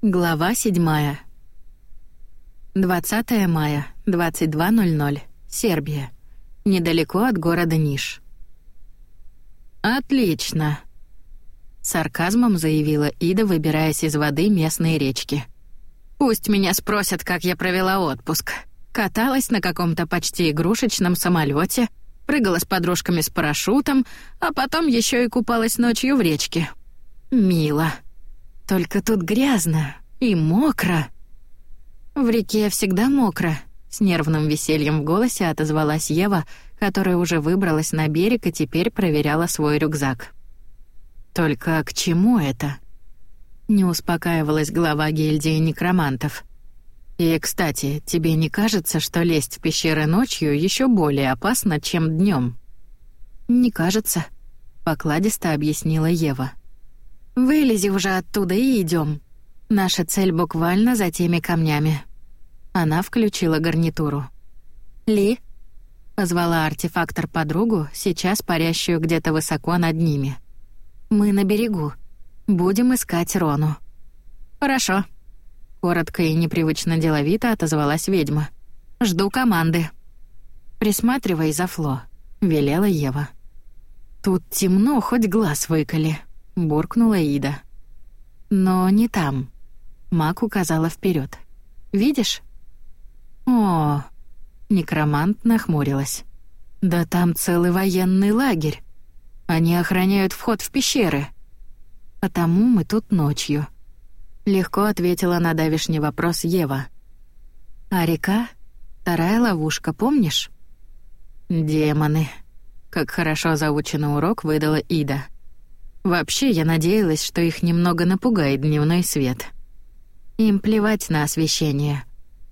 Глава 7. 20 мая, 22.00. Сербия. Недалеко от города Ниш. «Отлично», — сарказмом заявила Ида, выбираясь из воды местной речки. «Пусть меня спросят, как я провела отпуск. Каталась на каком-то почти игрушечном самолете, прыгала с подружками с парашютом, а потом еще и купалась ночью в речке. Мило». Только тут грязно и мокро. В реке всегда мокро. С нервным весельем в голосе отозвалась Ева, которая уже выбралась на берег и теперь проверяла свой рюкзак. Только к чему это? Не успокаивалась глава гильдии некромантов. И, кстати, тебе не кажется, что лезть в пещеры ночью еще более опасно, чем днем? Не кажется, покладисто объяснила Ева. Вылези уже оттуда и идем. Наша цель буквально за теми камнями. Она включила гарнитуру. Ли позвала артефактор подругу, сейчас парящую где-то высоко над ними. Мы на берегу. Будем искать Рону. Хорошо. Коротко и непривычно деловито отозвалась ведьма. Жду команды. Присматривай за Фло, велела Ева. Тут темно, хоть глаз выколи буркнула Ида. Но не там. Мак указала вперед. Видишь? О, некромант нахмурилась. Да там целый военный лагерь. Они охраняют вход в пещеры. Потому мы тут ночью. Легко ответила на давишний вопрос Ева. А река? Вторая ловушка, помнишь? Демоны. Как хорошо заученный урок выдала Ида. Вообще, я надеялась, что их немного напугает дневной свет. Им плевать на освещение.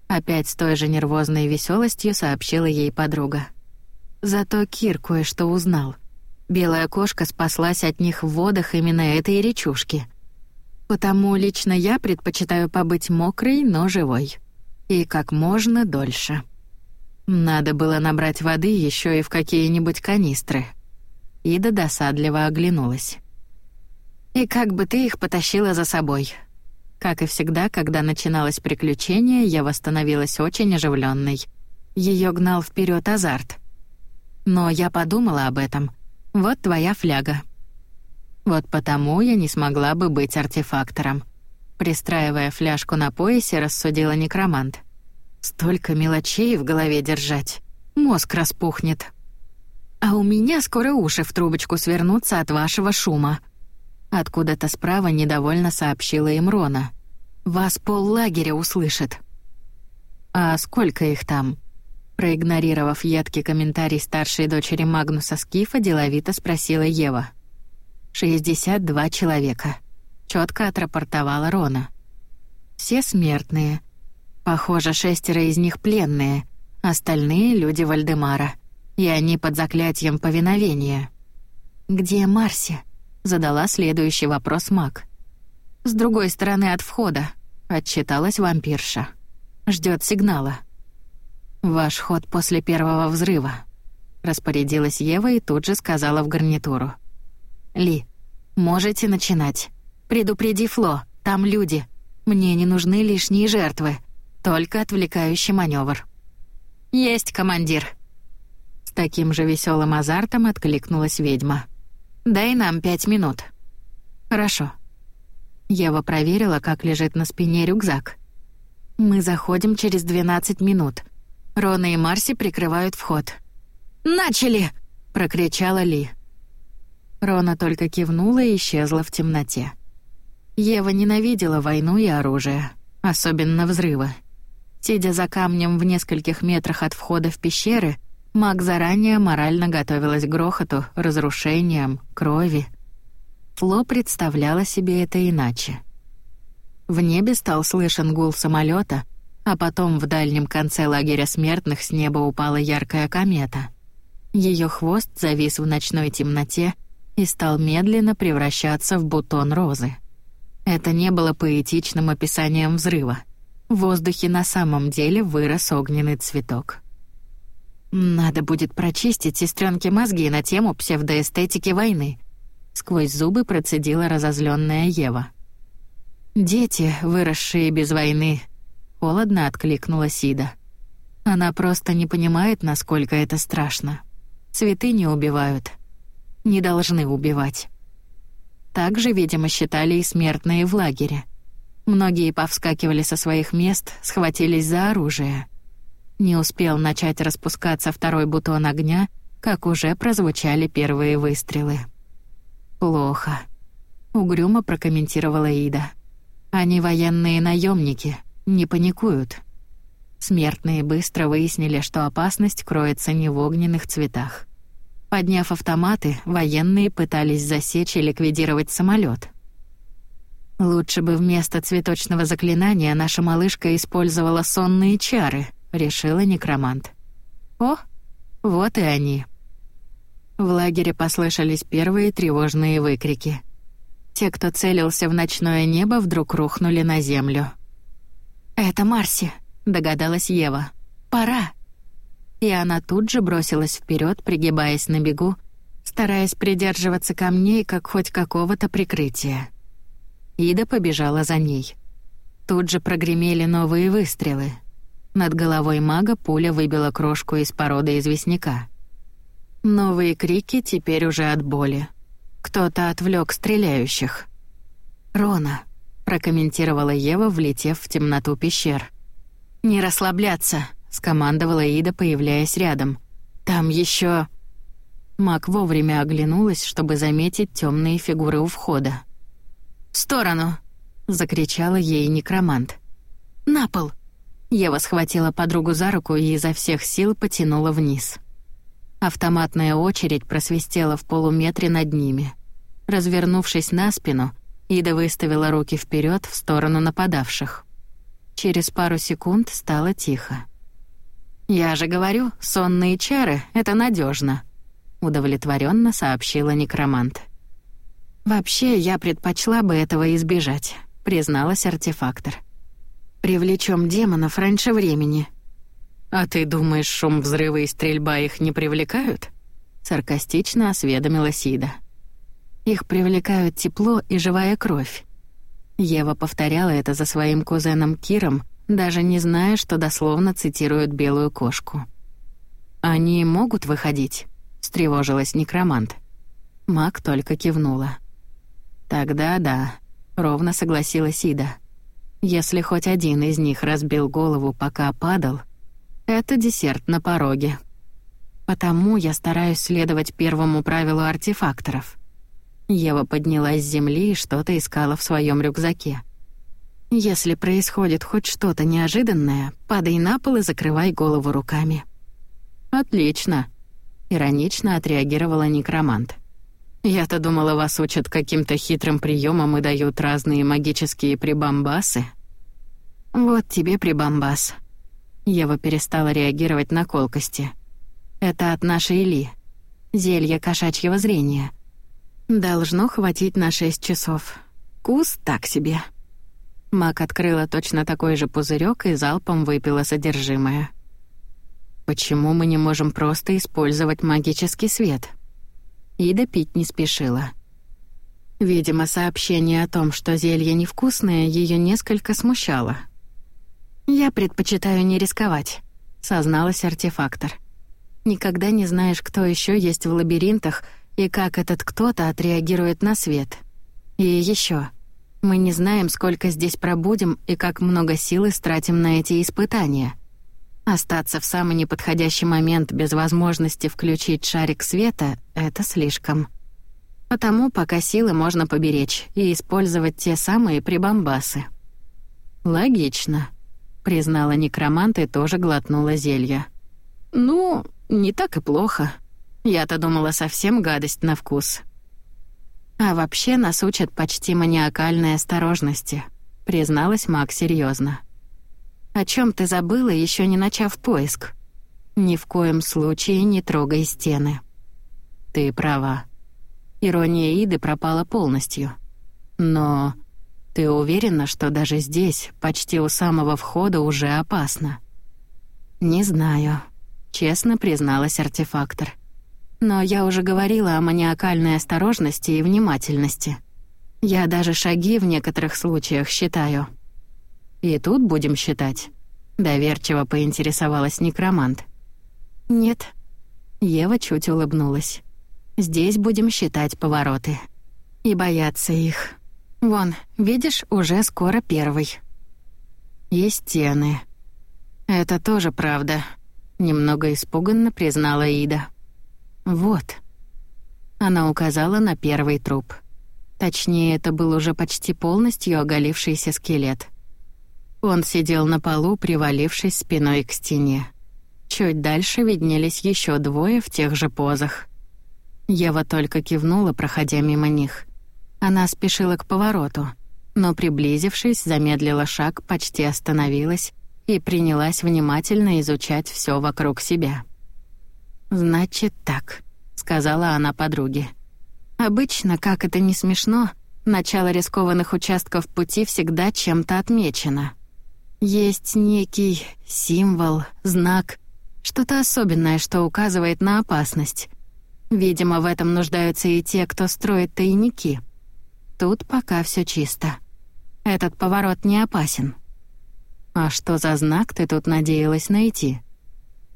Опять с той же нервозной веселостью сообщила ей подруга. Зато Кир кое-что узнал. Белая кошка спаслась от них в водах именно этой речушки. Потому лично я предпочитаю побыть мокрой, но живой. И как можно дольше. Надо было набрать воды еще и в какие-нибудь канистры. Ида досадливо оглянулась. И как бы ты их потащила за собой. Как и всегда, когда начиналось приключение, я восстановилась очень оживленной. Ее гнал вперед азарт. Но я подумала об этом. Вот твоя фляга. Вот потому я не смогла бы быть артефактором. Пристраивая фляжку на поясе, рассудила некромант. Столько мелочей в голове держать. Мозг распухнет. А у меня скоро уши в трубочку свернутся от вашего шума. Откуда-то справа недовольно сообщила им Рона. «Вас поллагеря услышит». «А сколько их там?» Проигнорировав едкий комментарий старшей дочери Магнуса Скифа, деловито спросила Ева. «Шестьдесят два человека», — четко отрапортовала Рона. «Все смертные. Похоже, шестеро из них пленные, остальные — люди Вальдемара, и они под заклятием повиновения». «Где Марси?» Задала следующий вопрос Мак. С другой стороны от входа, отчиталась вампирша. Ждет сигнала. Ваш ход после первого взрыва, распорядилась Ева и тут же сказала в гарнитуру. Ли, можете начинать. Предупреди Фло, там люди. Мне не нужны лишние жертвы, только отвлекающий маневр. Есть, командир. С таким же веселым азартом откликнулась ведьма. Дай нам пять минут. Хорошо. Ева проверила, как лежит на спине рюкзак. Мы заходим через 12 минут. Рона и Марси прикрывают вход. Начали, прокричала Ли. Рона только кивнула и исчезла в темноте. Ева ненавидела войну и оружие, особенно взрывы. Сидя за камнем в нескольких метрах от входа в пещеры, Маг заранее морально готовилась к грохоту, разрушениям, крови. Фло представляла себе это иначе. В небе стал слышен гул самолета, а потом в дальнем конце лагеря смертных с неба упала яркая комета. Ее хвост завис в ночной темноте и стал медленно превращаться в бутон розы. Это не было поэтичным описанием взрыва. В воздухе на самом деле вырос огненный цветок. Надо будет прочистить сестренке мозги на тему псевдоэстетики войны. Сквозь зубы процедила разозленная Ева. Дети, выросшие без войны. Холодно откликнула Сида. Она просто не понимает, насколько это страшно. Цветы не убивают. Не должны убивать. Так же, видимо, считали и смертные в лагере. Многие повскакивали со своих мест, схватились за оружие. Не успел начать распускаться второй бутон огня, как уже прозвучали первые выстрелы. «Плохо», — угрюмо прокомментировала Ида. «Они военные наемники, не паникуют». Смертные быстро выяснили, что опасность кроется не в огненных цветах. Подняв автоматы, военные пытались засечь и ликвидировать самолет. «Лучше бы вместо цветочного заклинания наша малышка использовала сонные чары», — решила некромант. «О, вот и они». В лагере послышались первые тревожные выкрики. Те, кто целился в ночное небо, вдруг рухнули на землю. «Это Марси», — догадалась Ева. «Пора» и она тут же бросилась вперед, пригибаясь на бегу, стараясь придерживаться камней как хоть какого-то прикрытия. Ида побежала за ней. Тут же прогремели новые выстрелы. Над головой мага пуля выбила крошку из породы известняка. Новые крики теперь уже от боли. Кто-то отвлек стреляющих. «Рона», — прокомментировала Ева, влетев в темноту пещер. «Не расслабляться», скомандовала Ида, появляясь рядом. Там еще. Мак вовремя оглянулась, чтобы заметить темные фигуры у входа. «В сторону!» — закричала ей некромант. «На пол!» Ева схватила подругу за руку и изо всех сил потянула вниз. Автоматная очередь просвистела в полуметре над ними. Развернувшись на спину, Ида выставила руки вперед в сторону нападавших. Через пару секунд стало тихо. «Я же говорю, сонные чары — это надежно, удовлетворенно сообщила некромант. «Вообще, я предпочла бы этого избежать», — призналась артефактор. Привлечем демонов раньше времени». «А ты думаешь, шум взрыва и стрельба их не привлекают?» — саркастично осведомила Сида. «Их привлекают тепло и живая кровь». Ева повторяла это за своим кузеном Киром — даже не зная, что дословно цитируют белую кошку. «Они могут выходить?» — встревожилась некромант. Мак только кивнула. «Тогда да», — ровно согласилась Ида. «Если хоть один из них разбил голову, пока падал, это десерт на пороге. Потому я стараюсь следовать первому правилу артефакторов». Ева поднялась с земли и что-то искала в своем рюкзаке. Если происходит хоть что-то неожиданное, падай на пол и закрывай голову руками. Отлично, иронично отреагировала некромант. Я-то думала, вас учат каким-то хитрым приемам и дают разные магические прибамбасы. Вот тебе прибамбас. Ева перестала реагировать на колкости. Это от нашей Ли. Зелье кошачьего зрения. Должно хватить на шесть часов. Кус так себе. Мак открыла точно такой же пузырек и залпом выпила содержимое. «Почему мы не можем просто использовать магический свет?» Ида пить не спешила. Видимо, сообщение о том, что зелье невкусное, ее несколько смущало. «Я предпочитаю не рисковать», — созналась артефактор. «Никогда не знаешь, кто еще есть в лабиринтах и как этот кто-то отреагирует на свет. И еще. Мы не знаем, сколько здесь пробудем и как много сил истратим на эти испытания. Остаться в самый неподходящий момент без возможности включить шарик света — это слишком. Потому пока силы можно поберечь и использовать те самые прибамбасы. «Логично», — признала некромант и тоже глотнула зелья. «Ну, не так и плохо. Я-то думала совсем гадость на вкус». А вообще нас учат почти маниакальной осторожности, призналась Мак серьезно. О чем ты забыла, еще не начав поиск? Ни в коем случае не трогай стены. Ты права. Ирония Иды пропала полностью. Но ты уверена, что даже здесь, почти у самого входа, уже опасно? Не знаю, честно призналась артефактор. Но я уже говорила о маниакальной осторожности и внимательности. Я даже шаги в некоторых случаях считаю. И тут будем считать. Доверчиво поинтересовалась некромант. Нет. Ева чуть улыбнулась. Здесь будем считать повороты. И бояться их. Вон, видишь, уже скоро первый. И стены. Это тоже правда. Немного испуганно признала Ида. Вот. Она указала на первый труп. Точнее, это был уже почти полностью оголившийся скелет. Он сидел на полу, привалившись спиной к стене. Чуть дальше виднелись еще двое в тех же позах. Ева только кивнула, проходя мимо них. Она спешила к повороту, но, приблизившись, замедлила шаг, почти остановилась и принялась внимательно изучать все вокруг себя. «Значит так», — сказала она подруге. «Обычно, как это не смешно, начало рискованных участков пути всегда чем-то отмечено. Есть некий символ, знак, что-то особенное, что указывает на опасность. Видимо, в этом нуждаются и те, кто строит тайники. Тут пока все чисто. Этот поворот не опасен. А что за знак ты тут надеялась найти?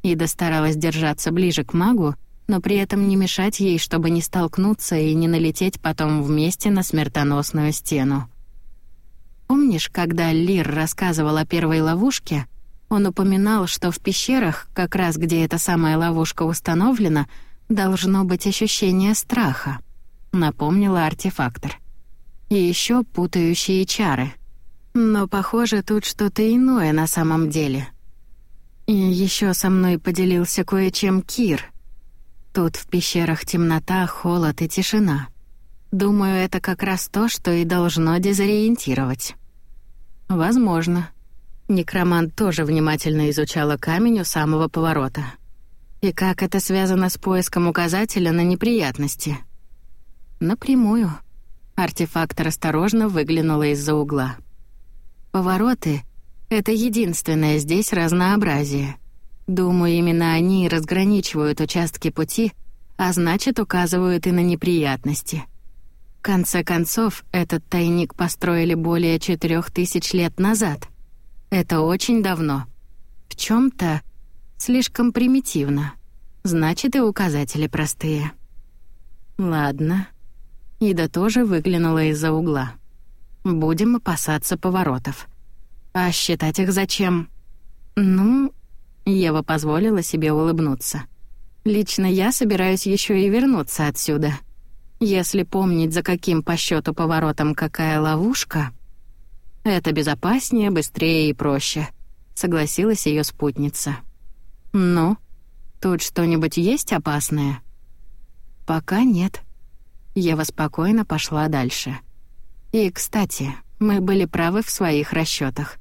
Ида старалась держаться ближе к магу, но при этом не мешать ей, чтобы не столкнуться и не налететь потом вместе на смертоносную стену. Помнишь, когда Лир рассказывал о первой ловушке, он упоминал, что в пещерах, как раз где эта самая ловушка установлена, должно быть ощущение страха, напомнила артефактор. И еще путающие чары — но, похоже, тут что-то иное на самом деле. И еще со мной поделился кое-чем Кир. Тут в пещерах темнота, холод и тишина. Думаю, это как раз то, что и должно дезориентировать. Возможно. Некромант тоже внимательно изучала камень у самого поворота. И как это связано с поиском указателя на неприятности? Напрямую. Артефактор осторожно выглянула из-за угла. Повороты — это единственное здесь разнообразие. Думаю, именно они разграничивают участки пути, а значит, указывают и на неприятности. В конце концов, этот тайник построили более четырех тысяч лет назад. Это очень давно. В чем то слишком примитивно. Значит, и указатели простые. Ладно. Ида тоже выглянула из-за угла. Будем опасаться поворотов. А считать их зачем? Ну, Ева позволила себе улыбнуться. Лично я собираюсь еще и вернуться отсюда. Если помнить, за каким по счету поворотом какая ловушка, это безопаснее, быстрее и проще, согласилась ее спутница. Ну, тут что-нибудь есть опасное? Пока нет. Ева спокойно пошла дальше. И, кстати, мы были правы в своих расчетах.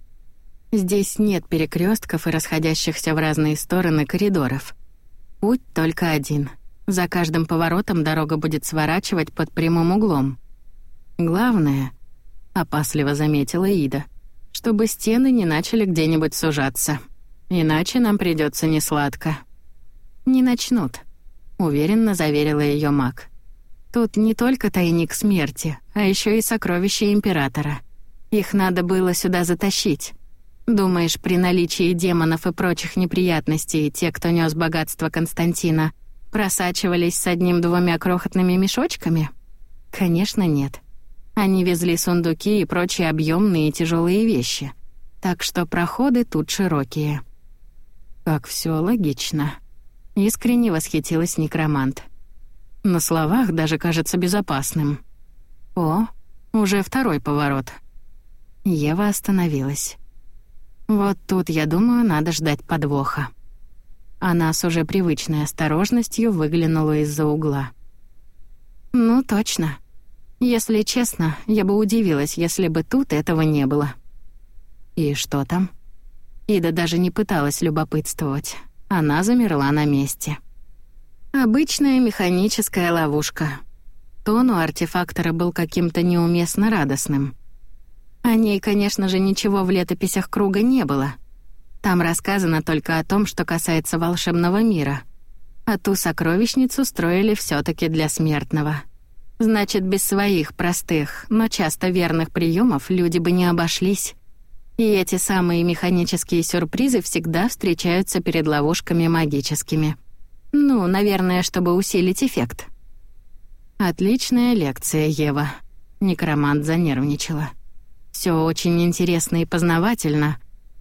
Здесь нет перекрестков и расходящихся в разные стороны коридоров. Путь только один. За каждым поворотом дорога будет сворачивать под прямым углом. Главное, опасливо заметила Ида, чтобы стены не начали где-нибудь сужаться. Иначе нам придется несладко. Не начнут, уверенно заверила ее маг. Тут не только тайник смерти, а еще и сокровища императора. Их надо было сюда затащить. Думаешь, при наличии демонов и прочих неприятностей те, кто нес богатство Константина, просачивались с одним-двумя крохотными мешочками? Конечно, нет. Они везли сундуки и прочие объемные и тяжелые вещи. Так что проходы тут широкие. Как все логично. Искренне восхитилась некромант. На словах даже кажется безопасным. О, уже второй поворот. Ева остановилась. Вот тут, я думаю, надо ждать подвоха. Она с уже привычной осторожностью выглянула из-за угла. «Ну, точно. Если честно, я бы удивилась, если бы тут этого не было». «И что там?» Ида даже не пыталась любопытствовать. Она замерла на месте. Обычная механическая ловушка. Тон у артефактора был каким-то неуместно радостным. О ней, конечно же, ничего в летописях круга не было. Там рассказано только о том, что касается волшебного мира. А ту сокровищницу строили все таки для смертного. Значит, без своих простых, но часто верных приемов люди бы не обошлись. И эти самые механические сюрпризы всегда встречаются перед ловушками магическими. Ну, наверное, чтобы усилить эффект. Отличная лекция, Ева. Некромант занервничала. Все очень интересно и познавательно,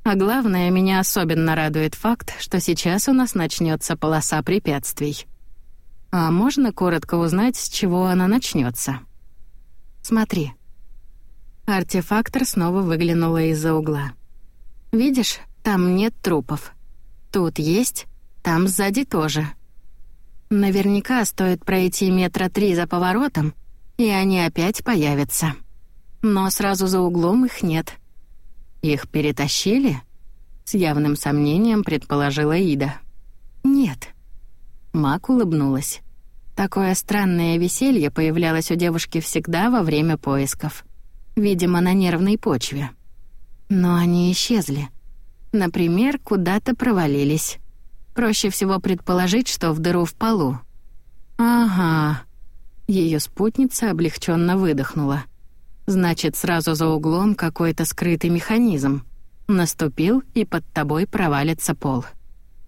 а главное, меня особенно радует факт, что сейчас у нас начнется полоса препятствий. А можно коротко узнать, с чего она начнется? Смотри. Артефактор снова выглянула из-за угла. Видишь, там нет трупов. Тут есть, там сзади тоже. Наверняка стоит пройти метра три за поворотом, и они опять появятся. Но сразу за углом их нет. Их перетащили? С явным сомнением предположила Ида. Нет. Мак улыбнулась. Такое странное веселье появлялось у девушки всегда во время поисков. Видимо, на нервной почве. Но они исчезли. Например, куда-то провалились. Проще всего предположить, что в дыру в полу. Ага. Ее спутница облегченно выдохнула. Значит, сразу за углом какой-то скрытый механизм. Наступил, и под тобой провалится пол.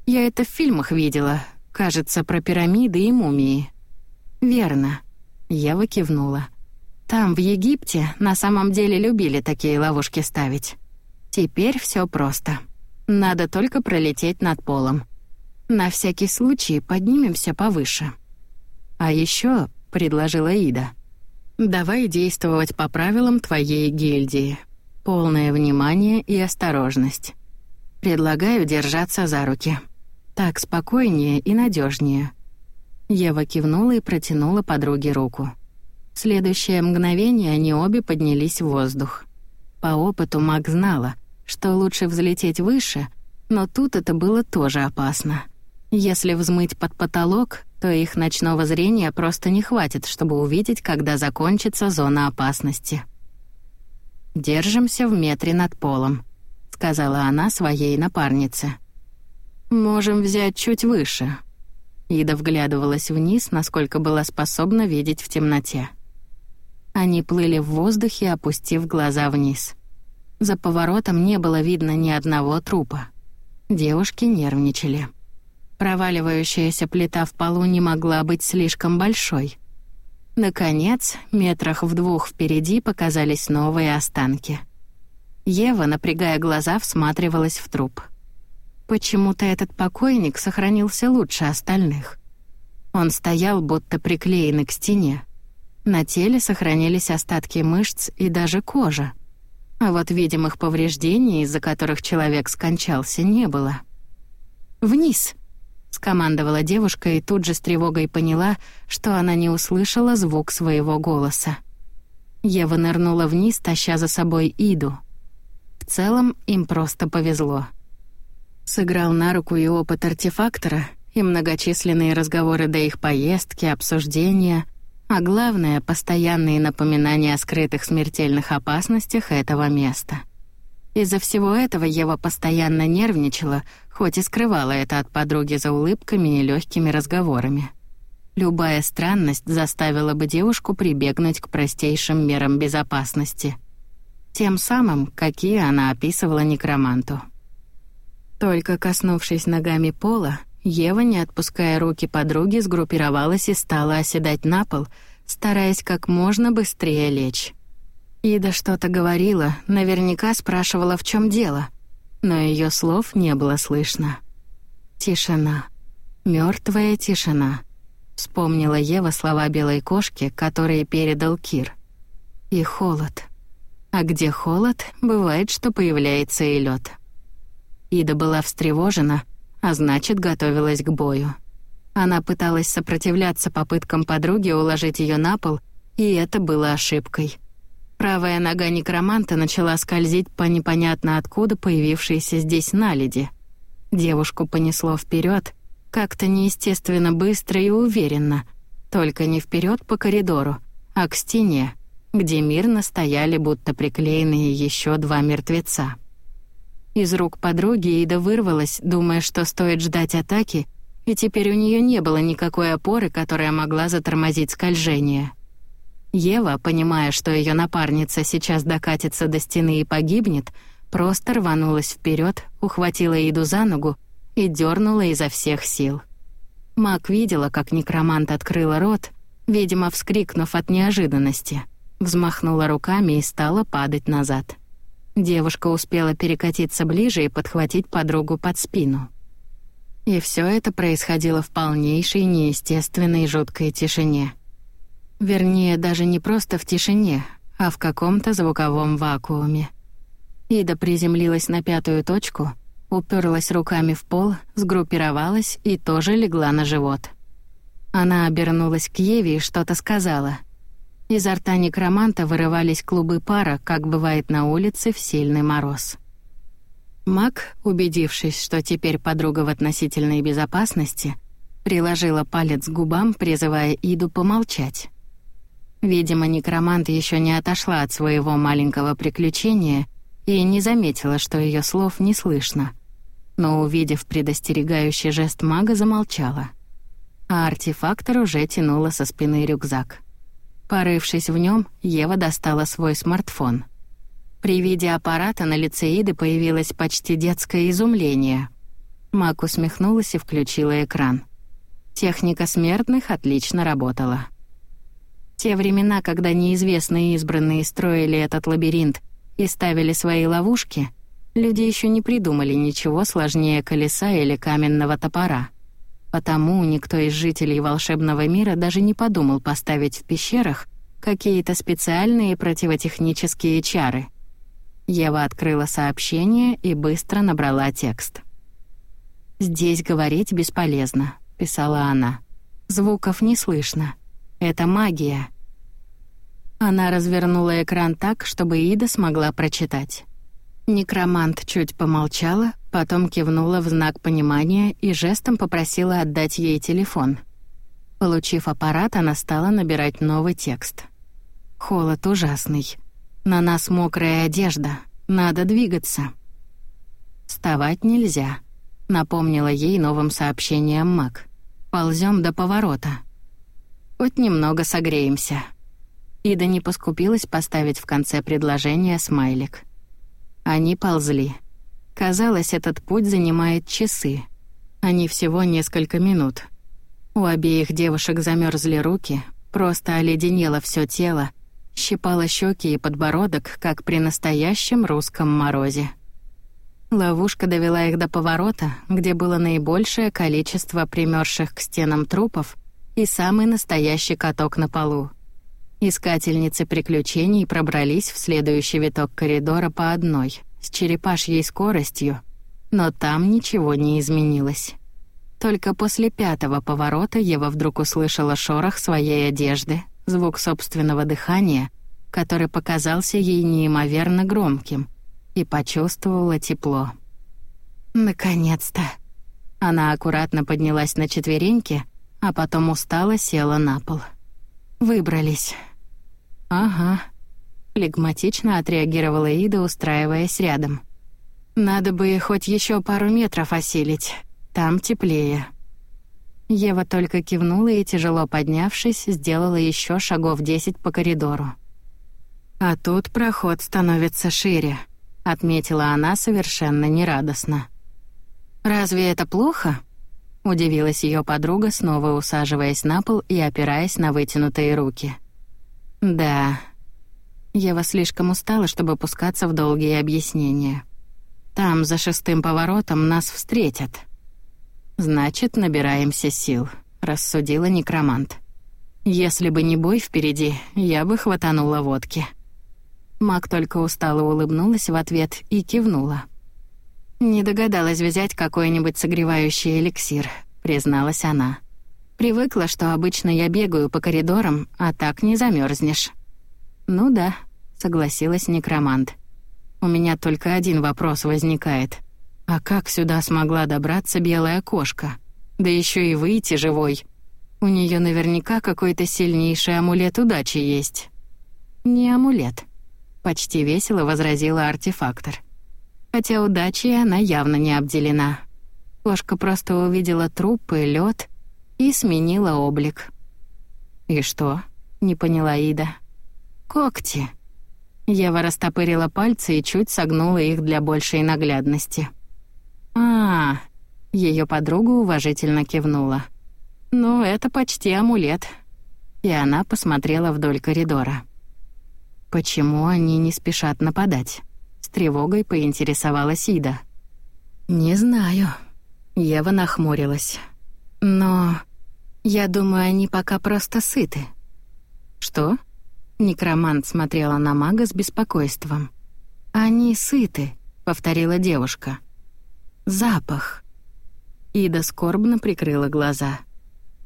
Я это в фильмах видела. Кажется, про пирамиды и мумии. Верно. Я кивнула. Там, в Египте, на самом деле любили такие ловушки ставить. Теперь все просто. Надо только пролететь над полом. На всякий случай поднимемся повыше. А еще предложила Ида. «Давай действовать по правилам твоей гильдии. Полное внимание и осторожность. Предлагаю держаться за руки. Так спокойнее и надежнее. Ева кивнула и протянула подруге руку. В следующее мгновение они обе поднялись в воздух. По опыту Мак знала, что лучше взлететь выше, но тут это было тоже опасно. Если взмыть под потолок, то их ночного зрения просто не хватит, чтобы увидеть, когда закончится зона опасности. «Держимся в метре над полом», — сказала она своей напарнице. «Можем взять чуть выше». Ида вглядывалась вниз, насколько была способна видеть в темноте. Они плыли в воздухе, опустив глаза вниз. За поворотом не было видно ни одного трупа. Девушки нервничали. Проваливающаяся плита в полу не могла быть слишком большой. Наконец, метрах в двух впереди показались новые останки. Ева, напрягая глаза, всматривалась в труп. Почему-то этот покойник сохранился лучше остальных. Он стоял, будто приклеенный к стене. На теле сохранились остатки мышц и даже кожа. А вот видимых повреждений, из-за которых человек скончался, не было. «Вниз!» — скомандовала девушка и тут же с тревогой поняла, что она не услышала звук своего голоса. Ева нырнула вниз, таща за собой Иду. В целом им просто повезло. Сыграл на руку и опыт артефактора, и многочисленные разговоры до их поездки, обсуждения, а главное — постоянные напоминания о скрытых смертельных опасностях этого места — из-за всего этого Ева постоянно нервничала, хоть и скрывала это от подруги за улыбками и легкими разговорами. Любая странность заставила бы девушку прибегнуть к простейшим мерам безопасности. Тем самым, какие она описывала некроманту. Только коснувшись ногами пола, Ева, не отпуская руки подруги, сгруппировалась и стала оседать на пол, стараясь как можно быстрее лечь. Ида что-то говорила, наверняка спрашивала, в чем дело, но ее слов не было слышно. Тишина. Мертвая тишина. Вспомнила Ева слова белой кошки, которые передал Кир. И холод. А где холод, бывает, что появляется и лед. Ида была встревожена, а значит, готовилась к бою. Она пыталась сопротивляться попыткам подруги уложить ее на пол, и это было ошибкой — Правая нога некроманта начала скользить по непонятно откуда появившейся здесь наледи. Девушку понесло вперед, как-то неестественно быстро и уверенно, только не вперед по коридору, а к стене, где мирно стояли будто приклеенные еще два мертвеца. Из рук подруги Ида вырвалась, думая, что стоит ждать атаки, и теперь у нее не было никакой опоры, которая могла затормозить скольжение — Ева, понимая, что ее напарница сейчас докатится до стены и погибнет, просто рванулась вперед, ухватила Иду за ногу и дернула изо всех сил. Мак видела, как некромант открыла рот, видимо, вскрикнув от неожиданности, взмахнула руками и стала падать назад. Девушка успела перекатиться ближе и подхватить подругу под спину. И все это происходило в полнейшей неестественной жуткой тишине. Вернее, даже не просто в тишине, а в каком-то звуковом вакууме. Ида приземлилась на пятую точку, уперлась руками в пол, сгруппировалась и тоже легла на живот. Она обернулась к Еве и что-то сказала. Изо рта некроманта вырывались клубы пара, как бывает на улице в сильный мороз. Мак, убедившись, что теперь подруга в относительной безопасности, приложила палец к губам, призывая Иду помолчать. Видимо, некромант еще не отошла от своего маленького приключения и не заметила, что ее слов не слышно. Но, увидев предостерегающий жест мага, замолчала. А артефактор уже тянула со спины рюкзак. Порывшись в нем, Ева достала свой смартфон. При виде аппарата на лице Иды появилось почти детское изумление. Мак усмехнулась и включила экран. Техника смертных отлично работала. Те времена, когда неизвестные избранные строили этот лабиринт и ставили свои ловушки, люди еще не придумали ничего сложнее колеса или каменного топора. Потому никто из жителей волшебного мира даже не подумал поставить в пещерах какие-то специальные противотехнические чары — Ева открыла сообщение и быстро набрала текст. «Здесь говорить бесполезно», — писала она. «Звуков не слышно. Это магия». Она развернула экран так, чтобы Ида смогла прочитать. Некромант чуть помолчала, потом кивнула в знак понимания и жестом попросила отдать ей телефон. Получив аппарат, она стала набирать новый текст. «Холод ужасный. На нас мокрая одежда. Надо двигаться. Вставать нельзя, напомнила ей новым сообщением Мак. Ползем до поворота. Хоть немного согреемся. Ида не поскупилась поставить в конце предложения смайлик. Они ползли. Казалось, этот путь занимает часы. Они всего несколько минут. У обеих девушек замерзли руки, просто оледенело все тело, щипала щеки и подбородок, как при настоящем русском морозе. Ловушка довела их до поворота, где было наибольшее количество примерзших к стенам трупов и самый настоящий каток на полу. Искательницы приключений пробрались в следующий виток коридора по одной, с черепашьей скоростью, но там ничего не изменилось. Только после пятого поворота Ева вдруг услышала шорох своей одежды, звук собственного дыхания, который показался ей неимоверно громким, и почувствовала тепло. «Наконец-то!» Она аккуратно поднялась на четвереньки, а потом устало села на пол. «Выбрались». «Ага», — флегматично отреагировала Ида, устраиваясь рядом. «Надо бы хоть еще пару метров осилить. Там теплее». Ева только кивнула и, тяжело поднявшись, сделала еще шагов десять по коридору. «А тут проход становится шире», — отметила она совершенно нерадостно. «Разве это плохо?» — удивилась ее подруга, снова усаживаясь на пол и опираясь на вытянутые руки. «Да». Ева слишком устала, чтобы пускаться в долгие объяснения. «Там, за шестым поворотом, нас встретят». «Значит, набираемся сил», — рассудила некромант. «Если бы не бой впереди, я бы хватанула водки». Мак только устало улыбнулась в ответ и кивнула. «Не догадалась взять какой-нибудь согревающий эликсир», — призналась она. «Привыкла, что обычно я бегаю по коридорам, а так не замерзнешь. «Ну да», — согласилась некромант. «У меня только один вопрос возникает. А как сюда смогла добраться белая кошка? Да еще и выйти живой. У нее наверняка какой-то сильнейший амулет удачи есть. Не амулет. Почти весело возразила артефактор. Хотя удачей она явно не обделена. Кошка просто увидела трупы, лед и сменила облик. «И что?» — не поняла Ида. Когти. Ева растопырила пальцы и чуть согнула их для большей наглядности. А, ее подруга уважительно кивнула. Ну, это почти амулет. И она посмотрела вдоль коридора. Почему они не спешат нападать? Тревогой поинтересовалась Ида. Не знаю. Ева нахмурилась. Но я думаю, они пока просто сыты. Что? Некромант смотрела на мага с беспокойством. «Они сыты», — повторила девушка. «Запах». Ида скорбно прикрыла глаза.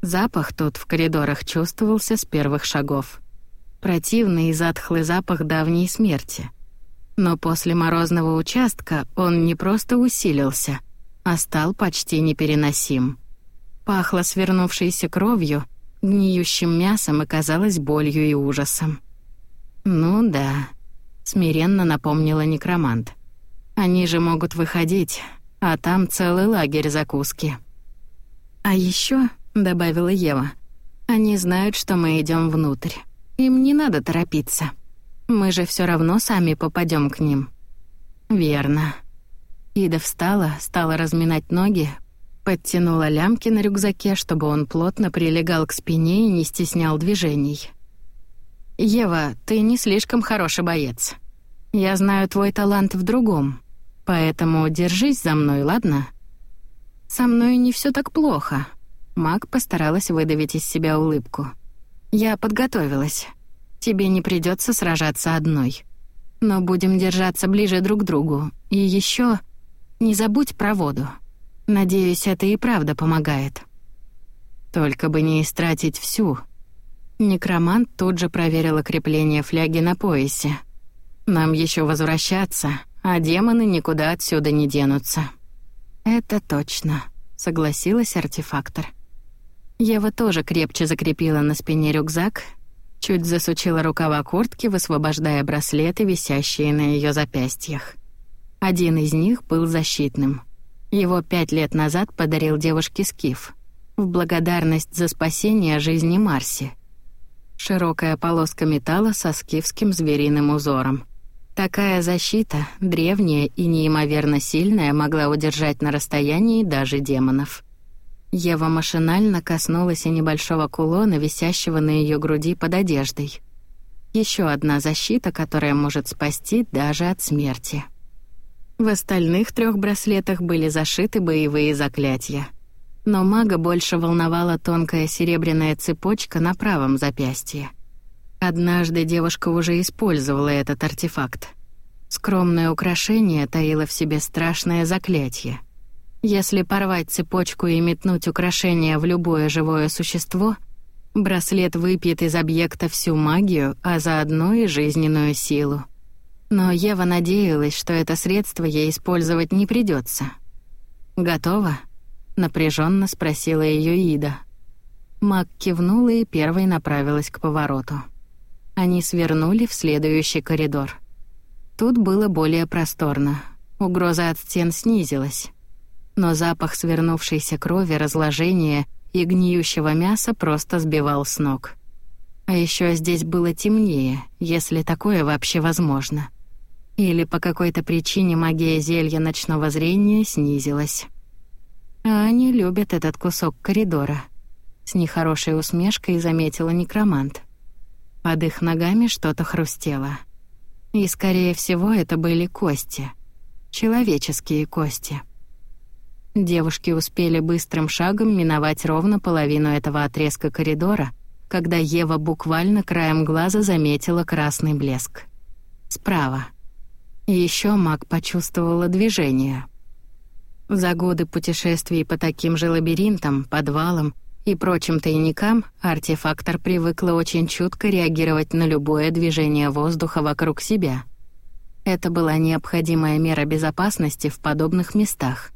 Запах тут в коридорах чувствовался с первых шагов. Противный и затхлый запах давней смерти. Но после морозного участка он не просто усилился, а стал почти непереносим. Пахло свернувшейся кровью, гниющим мясом и казалось болью и ужасом. «Ну да», — смиренно напомнила некромант. «Они же могут выходить, а там целый лагерь закуски». «А еще, добавила Ева, — «они знают, что мы идем внутрь. Им не надо торопиться. Мы же все равно сами попадем к ним». «Верно». Ида встала, стала разминать ноги, подтянула лямки на рюкзаке, чтобы он плотно прилегал к спине и не стеснял движений. «Ева, ты не слишком хороший боец. Я знаю твой талант в другом, поэтому держись за мной, ладно?» «Со мной не все так плохо». Мак постаралась выдавить из себя улыбку. «Я подготовилась. Тебе не придется сражаться одной. Но будем держаться ближе друг к другу. И еще не забудь про воду. Надеюсь, это и правда помогает». «Только бы не истратить всю», Некромант тут же проверил крепление фляги на поясе. «Нам еще возвращаться, а демоны никуда отсюда не денутся». «Это точно», — согласилась артефактор. Ева тоже крепче закрепила на спине рюкзак, чуть засучила рукава куртки, высвобождая браслеты, висящие на ее запястьях. Один из них был защитным. Его пять лет назад подарил девушке Скиф в благодарность за спасение жизни Марси — Широкая полоска металла со скифским звериным узором. Такая защита, древняя и неимоверно сильная, могла удержать на расстоянии даже демонов. Ева машинально коснулась и небольшого кулона, висящего на ее груди под одеждой. Еще одна защита, которая может спасти даже от смерти. В остальных трех браслетах были зашиты боевые заклятия но мага больше волновала тонкая серебряная цепочка на правом запястье. Однажды девушка уже использовала этот артефакт. Скромное украшение таило в себе страшное заклятие. Если порвать цепочку и метнуть украшение в любое живое существо, браслет выпьет из объекта всю магию, а заодно и жизненную силу. Но Ева надеялась, что это средство ей использовать не придется. «Готово?» напряженно спросила ее Ида. Мак кивнула и первой направилась к повороту. Они свернули в следующий коридор. Тут было более просторно. Угроза от стен снизилась. Но запах свернувшейся крови, разложения и гниющего мяса просто сбивал с ног. А еще здесь было темнее, если такое вообще возможно. Или по какой-то причине магия зелья ночного зрения снизилась. А они любят этот кусок коридора. С нехорошей усмешкой заметила некромант. Под их ногами что-то хрустело. И, скорее всего, это были кости. Человеческие кости. Девушки успели быстрым шагом миновать ровно половину этого отрезка коридора, когда Ева буквально краем глаза заметила красный блеск. Справа. Еще маг почувствовала движение — за годы путешествий по таким же лабиринтам, подвалам и прочим тайникам артефактор привыкла очень чутко реагировать на любое движение воздуха вокруг себя. Это была необходимая мера безопасности в подобных местах.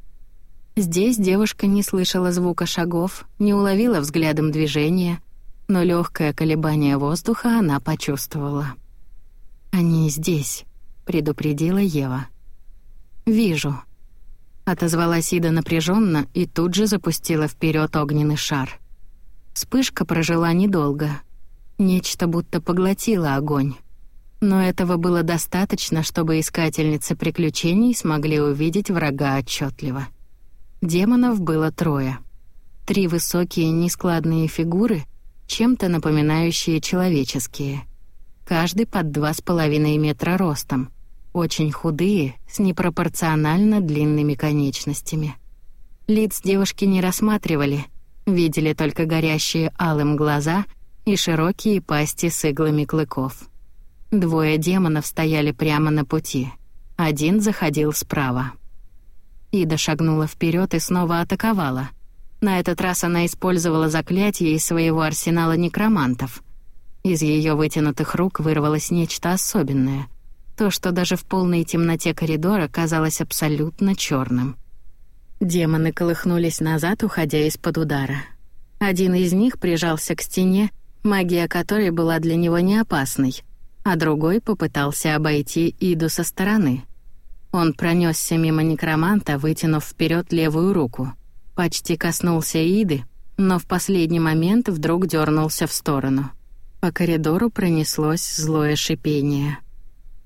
Здесь девушка не слышала звука шагов, не уловила взглядом движения, но легкое колебание воздуха она почувствовала. «Они здесь», — предупредила Ева. «Вижу», Отозвалась Ида напряженно и тут же запустила вперед огненный шар. Вспышка прожила недолго. Нечто будто поглотило огонь. Но этого было достаточно, чтобы искательницы приключений смогли увидеть врага отчетливо. Демонов было трое. Три высокие нескладные фигуры, чем-то напоминающие человеческие. Каждый под два с половиной метра ростом. Очень худые, с непропорционально длинными конечностями. Лиц девушки не рассматривали, видели только горящие алым глаза и широкие пасти с иглами клыков. Двое демонов стояли прямо на пути. Один заходил справа. Ида шагнула вперед и снова атаковала. На этот раз она использовала заклятие из своего арсенала некромантов. Из ее вытянутых рук вырвалось нечто особенное. То, что даже в полной темноте коридора казалось абсолютно черным. Демоны колыхнулись назад, уходя из-под удара. Один из них прижался к стене, магия которой была для него не опасной — а другой попытался обойти Иду со стороны. Он пронесся мимо некроманта, вытянув вперед левую руку. Почти коснулся Иды, но в последний момент вдруг дернулся в сторону. По коридору пронеслось злое шипение.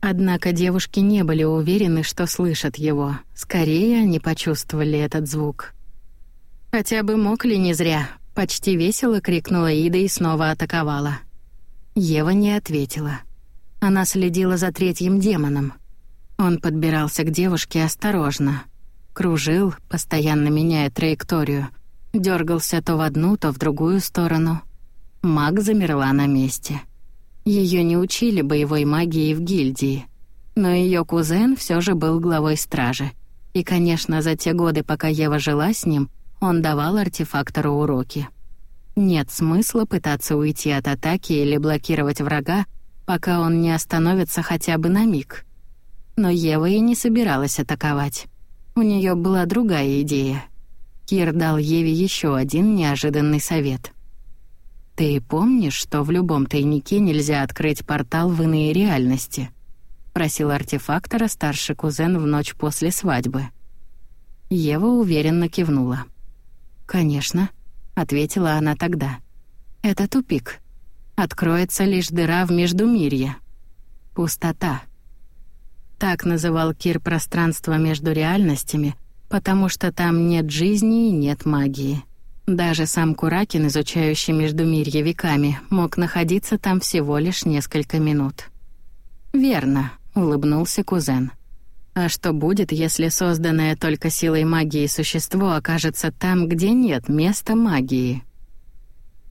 Однако девушки не были уверены, что слышат его. Скорее, они почувствовали этот звук. «Хотя бы мог ли не зря?» — почти весело крикнула Ида и снова атаковала. Ева не ответила. Она следила за третьим демоном. Он подбирался к девушке осторожно. Кружил, постоянно меняя траекторию. дергался то в одну, то в другую сторону. Маг замерла на месте. Ее не учили боевой магии в гильдии. Но ее кузен все же был главой стражи. И, конечно, за те годы, пока Ева жила с ним, он давал артефактору уроки. Нет смысла пытаться уйти от атаки или блокировать врага, пока он не остановится хотя бы на миг. Но Ева и не собиралась атаковать. У нее была другая идея. Кир дал Еве еще один неожиданный совет. «Ты помнишь, что в любом тайнике нельзя открыть портал в иные реальности?» — просил артефактора старший кузен в ночь после свадьбы. Ева уверенно кивнула. «Конечно», — ответила она тогда. «Это тупик откроется лишь дыра в Междумирье. Пустота. Так называл Кир пространство между реальностями, потому что там нет жизни и нет магии. Даже сам Куракин, изучающий Междумирье веками, мог находиться там всего лишь несколько минут. «Верно», — улыбнулся кузен. «А что будет, если созданное только силой магии существо окажется там, где нет места магии?»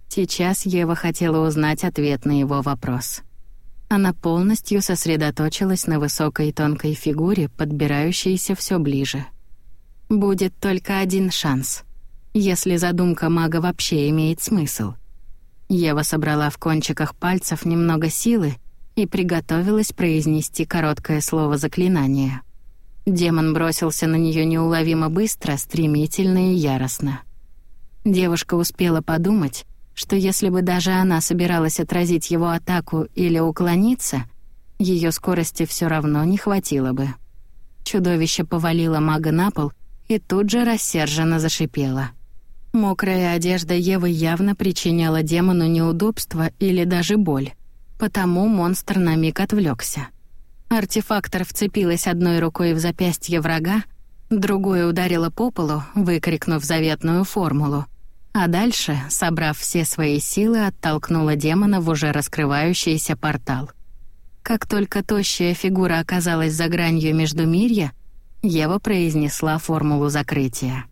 Сейчас Ева хотела узнать ответ на его вопрос. Она полностью сосредоточилась на высокой и тонкой фигуре, подбирающейся все ближе. Будет только один шанс, если задумка мага вообще имеет смысл. Ева собрала в кончиках пальцев немного силы и приготовилась произнести короткое слово заклинания. Демон бросился на нее неуловимо быстро, стремительно и яростно. Девушка успела подумать, что если бы даже она собиралась отразить его атаку или уклониться, ее скорости все равно не хватило бы. Чудовище повалило мага на пол и тут же рассерженно зашипело. Мокрая одежда Евы явно причиняла демону неудобства или даже боль, потому монстр на миг отвлекся. Артефактор вцепилась одной рукой в запястье врага, другой ударила по полу, выкрикнув заветную формулу, а дальше, собрав все свои силы, оттолкнула демона в уже раскрывающийся портал. Как только тощая фигура оказалась за гранью Междумирья, Ева произнесла формулу закрытия.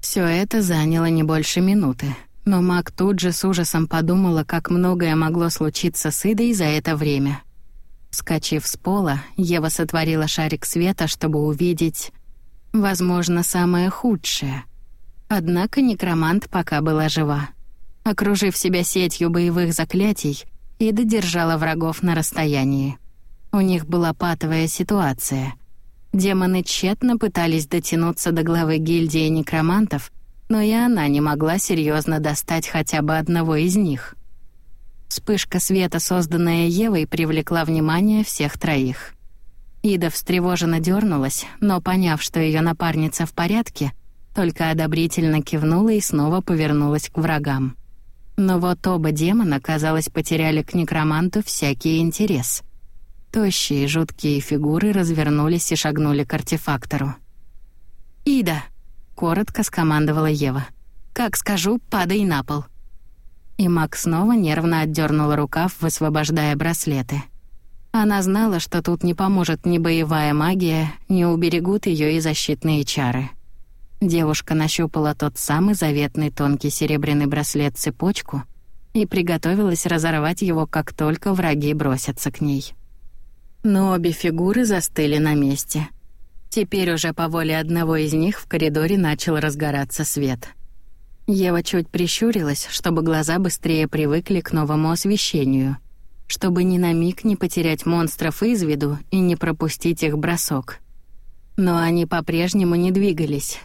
Все это заняло не больше минуты, но маг тут же с ужасом подумала, как многое могло случиться с Идой за это время. Вскочив с пола, Ева сотворила шарик света, чтобы увидеть, возможно, самое худшее — Однако некромант пока была жива. Окружив себя сетью боевых заклятий, Ида держала врагов на расстоянии. У них была патовая ситуация. Демоны тщетно пытались дотянуться до главы гильдии некромантов, но и она не могла серьезно достать хотя бы одного из них. Вспышка света, созданная Евой, привлекла внимание всех троих. Ида встревоженно дернулась, но, поняв, что ее напарница в порядке, только одобрительно кивнула и снова повернулась к врагам. Но вот оба демона, казалось, потеряли к некроманту всякий интерес. Тощие жуткие фигуры развернулись и шагнули к артефактору. «Ида!» — коротко скомандовала Ева. «Как скажу, падай на пол». И Мак снова нервно отдернула рукав, высвобождая браслеты. Она знала, что тут не поможет ни боевая магия, ни уберегут ее и защитные чары. Девушка нащупала тот самый заветный тонкий серебряный браслет-цепочку и приготовилась разорвать его, как только враги бросятся к ней. Но обе фигуры застыли на месте. Теперь уже по воле одного из них в коридоре начал разгораться свет. Ева чуть прищурилась, чтобы глаза быстрее привыкли к новому освещению, чтобы ни на миг не потерять монстров из виду и не пропустить их бросок. Но они по-прежнему не двигались.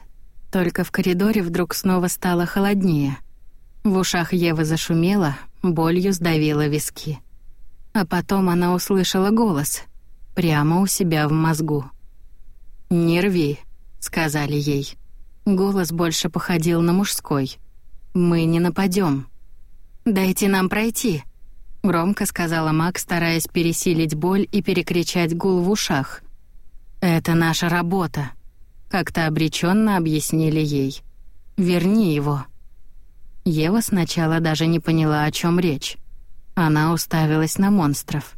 Только в коридоре вдруг снова стало холоднее. В ушах Евы зашумело, болью сдавило виски. А потом она услышала голос прямо у себя в мозгу. «Не рви», — сказали ей. Голос больше походил на мужской. «Мы не нападем. «Дайте нам пройти», — громко сказала Мак, стараясь пересилить боль и перекричать гул в ушах. «Это наша работа», — как-то обреченно объяснили ей. «Верни его». Ева сначала даже не поняла, о чем речь. Она уставилась на монстров.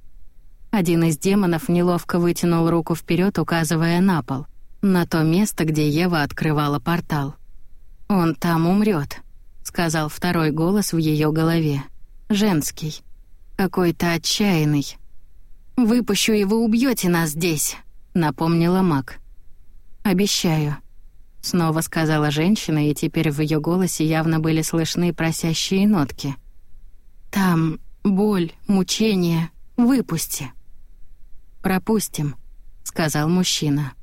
Один из демонов неловко вытянул руку вперед, указывая на пол, на то место, где Ева открывала портал. «Он там умрет, сказал второй голос в ее голове. Женский. Какой-то отчаянный. «Выпущу его, убьете нас здесь», — напомнила Мак. «Обещаю», — снова сказала женщина, и теперь в ее голосе явно были слышны просящие нотки. «Там боль, мучение. Выпусти». «Пропустим», — сказал мужчина.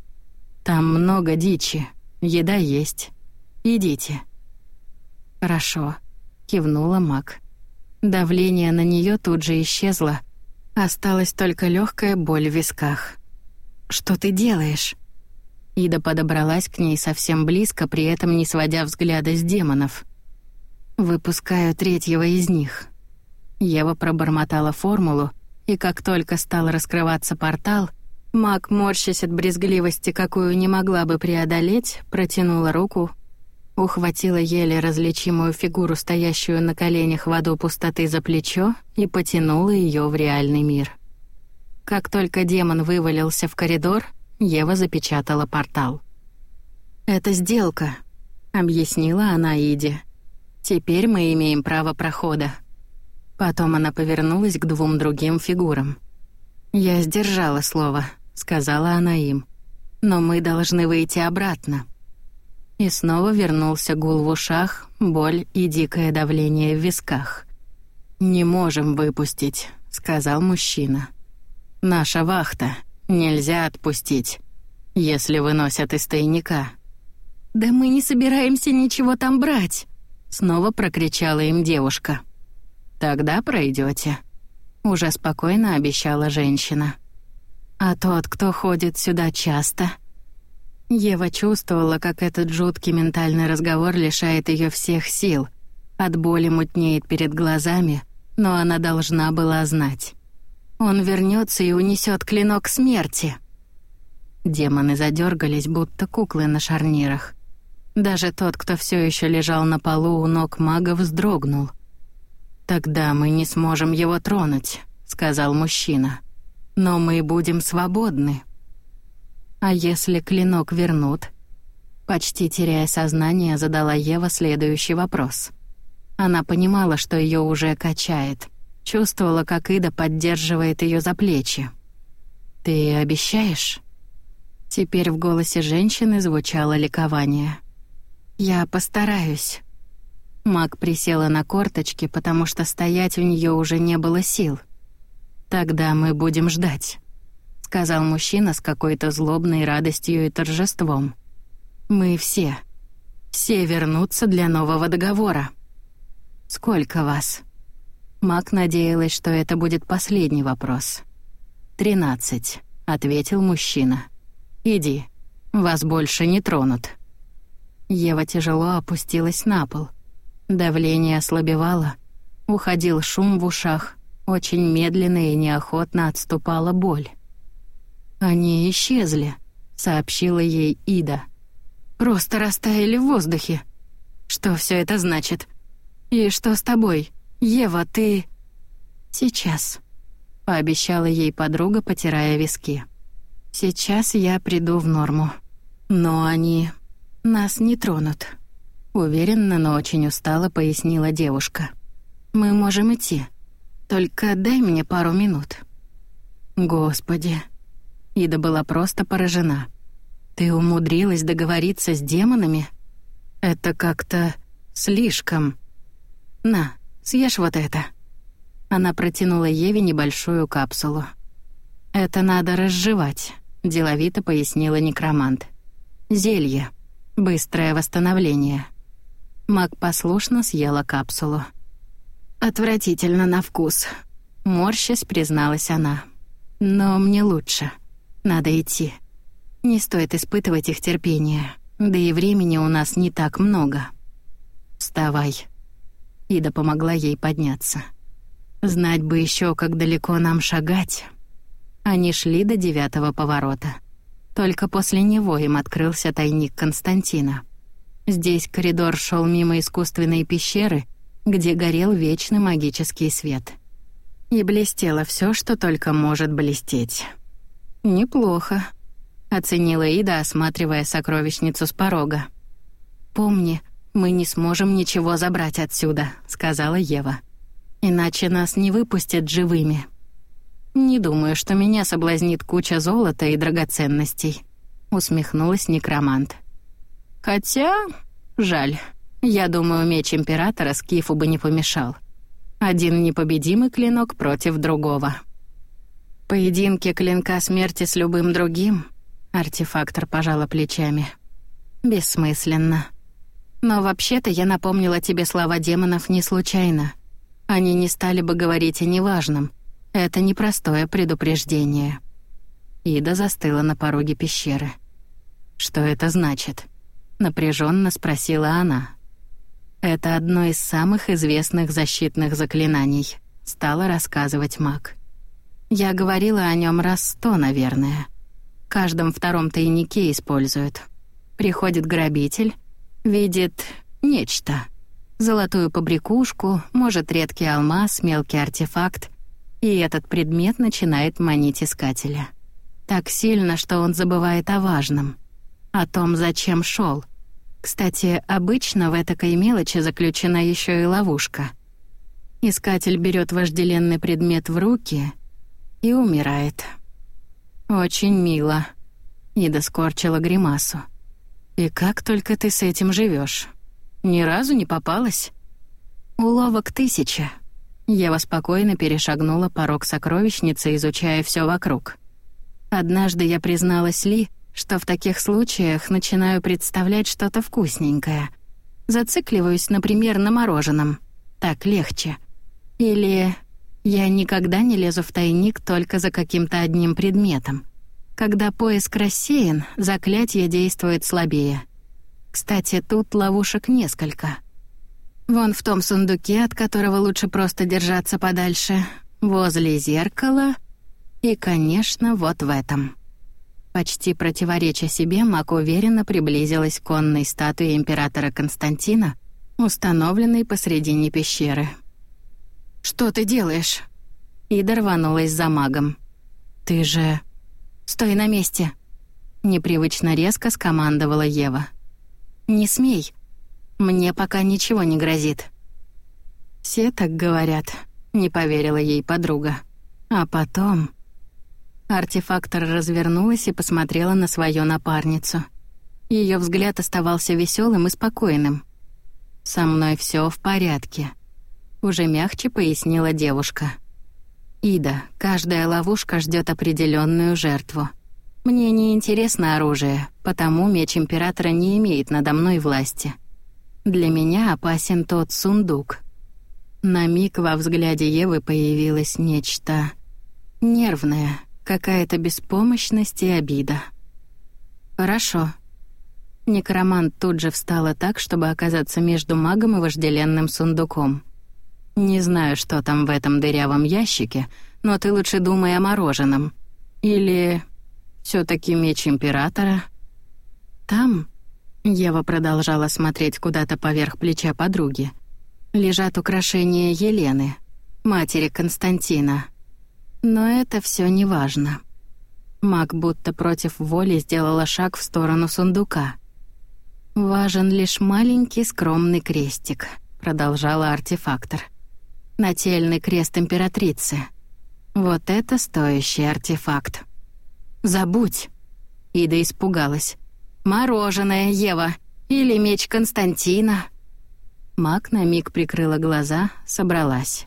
«Там много дичи. Еда есть. Идите». «Хорошо», — кивнула Мак. Давление на нее тут же исчезло. Осталась только легкая боль в висках. «Что ты делаешь?» Ида подобралась к ней совсем близко, при этом не сводя взгляда с демонов. «Выпускаю третьего из них», Ева пробормотала формулу, и как только стал раскрываться портал, маг, морщась от брезгливости, какую не могла бы преодолеть, протянула руку, ухватила еле различимую фигуру, стоящую на коленях в аду пустоты за плечо, и потянула ее в реальный мир. Как только демон вывалился в коридор, Ева запечатала портал. «Это сделка», — объяснила она Иде. «Теперь мы имеем право прохода». Потом она повернулась к двум другим фигурам. «Я сдержала слово», — сказала она им. «Но мы должны выйти обратно». И снова вернулся гул в ушах, боль и дикое давление в висках. «Не можем выпустить», — сказал мужчина. «Наша вахта. Нельзя отпустить, если выносят из тайника». «Да мы не собираемся ничего там брать», — снова прокричала им девушка. Тогда пройдете. Уже спокойно обещала женщина. А тот, кто ходит сюда часто... Ева чувствовала, как этот жуткий ментальный разговор лишает ее всех сил. От боли мутнеет перед глазами, но она должна была знать. Он вернется и унесет клинок смерти. Демоны задергались, будто куклы на шарнирах. Даже тот, кто все еще лежал на полу у ног мага, вздрогнул — «Тогда мы не сможем его тронуть», — сказал мужчина. «Но мы будем свободны». «А если клинок вернут?» Почти теряя сознание, задала Ева следующий вопрос. Она понимала, что ее уже качает. Чувствовала, как Ида поддерживает ее за плечи. «Ты обещаешь?» Теперь в голосе женщины звучало ликование. «Я постараюсь», Мак присела на корточки, потому что стоять у нее уже не было сил. «Тогда мы будем ждать», — сказал мужчина с какой-то злобной радостью и торжеством. «Мы все. Все вернутся для нового договора». «Сколько вас?» Мак надеялась, что это будет последний вопрос. «Тринадцать», — ответил мужчина. «Иди, вас больше не тронут». Ева тяжело опустилась на пол — Давление ослабевало, уходил шум в ушах, Очень медленно и неохотно отступала боль. «Они исчезли», — сообщила ей Ида. «Просто растаяли в воздухе. Что все это значит? И что с тобой? Ева, ты...» «Сейчас», — пообещала ей подруга, потирая виски. «Сейчас я приду в норму. Но они нас не тронут», — уверенно, но очень устало пояснила девушка. «Мы можем идти. Только дай мне пару минут». «Господи!» Ида была просто поражена. «Ты умудрилась договориться с демонами? Это как-то слишком...» «На, съешь вот это». Она протянула Еве небольшую капсулу. «Это надо разжевать», — деловито пояснила некромант. «Зелье. Быстрое восстановление». Маг послушно съела капсулу. «Отвратительно на вкус», — морщась призналась она. «Но мне лучше. Надо идти. Не стоит испытывать их терпение, да и времени у нас не так много». «Вставай». Ида помогла ей подняться. Знать бы еще, как далеко нам шагать. Они шли до девятого поворота. Только после него им открылся тайник Константина. Здесь коридор шел мимо искусственной пещеры, где горел вечный магический свет. И блестело все, что только может блестеть. «Неплохо», — оценила Ида, осматривая сокровищницу с порога. «Помни, мы не сможем ничего забрать отсюда», — сказала Ева. Иначе нас не выпустят живыми. Не думаю, что меня соблазнит куча золота и драгоценностей, усмехнулась некромант. Хотя, жаль. Я думаю, меч императора Скифу бы не помешал. Один непобедимый клинок против другого. Поединки клинка смерти с любым другим, артефактор пожала плечами. Бессмысленно. Но вообще-то я напомнила тебе слова демонов не случайно. Они не стали бы говорить о неважном. Это непростое предупреждение. Ида застыла на пороге пещеры. «Что это значит?» — напряженно спросила она. «Это одно из самых известных защитных заклинаний», — стала рассказывать маг. «Я говорила о нем раз сто, наверное. В каждом втором тайнике используют. Приходит грабитель, видит нечто — Золотую побрякушку, может, редкий алмаз, мелкий артефакт. И этот предмет начинает манить искателя. Так сильно, что он забывает о важном. О том, зачем шел. Кстати, обычно в этой мелочи заключена еще и ловушка. Искатель берет вожделенный предмет в руки и умирает. «Очень мило», — Ида скорчила гримасу. «И как только ты с этим живешь? Ни разу не попалась. Уловок тысяча. Ева спокойно перешагнула порог сокровищницы, изучая все вокруг. Однажды я призналась Ли, что в таких случаях начинаю представлять что-то вкусненькое. Зацикливаюсь, например, на мороженом. Так легче. Или я никогда не лезу в тайник только за каким-то одним предметом. Когда поиск рассеян, заклятие действует слабее — кстати, тут ловушек несколько. Вон в том сундуке, от которого лучше просто держаться подальше, возле зеркала и, конечно, вот в этом. Почти противореча себе, Мак уверенно приблизилась к конной статуе императора Константина, установленной посредине пещеры. «Что ты делаешь?» Ида рванулась за магом. «Ты же...» «Стой на месте!» Непривычно резко скомандовала Ева. «Не смей. Мне пока ничего не грозит». «Все так говорят», — не поверила ей подруга. А потом... Артефактор развернулась и посмотрела на свою напарницу. Ее взгляд оставался веселым и спокойным. «Со мной все в порядке», — уже мягче пояснила девушка. «Ида, каждая ловушка ждет определенную жертву. Мне не интересно оружие, потому меч императора не имеет надо мной власти. Для меня опасен тот сундук. На миг во взгляде Евы появилось нечто нервное, какая-то беспомощность и обида. Хорошо. Некромант тут же встала так, чтобы оказаться между магом и вожделенным сундуком. Не знаю, что там в этом дырявом ящике, но ты лучше думай о мороженом. Или все таки меч Императора?» «Там...» — Ева продолжала смотреть куда-то поверх плеча подруги. «Лежат украшения Елены, матери Константина. Но это все не важно». Маг будто против воли сделала шаг в сторону сундука. «Важен лишь маленький скромный крестик», — продолжала артефактор. «Нательный крест императрицы. Вот это стоящий артефакт». «Забудь!» Ида испугалась. «Мороженое, Ева! Или меч Константина!» Маг на миг прикрыла глаза, собралась.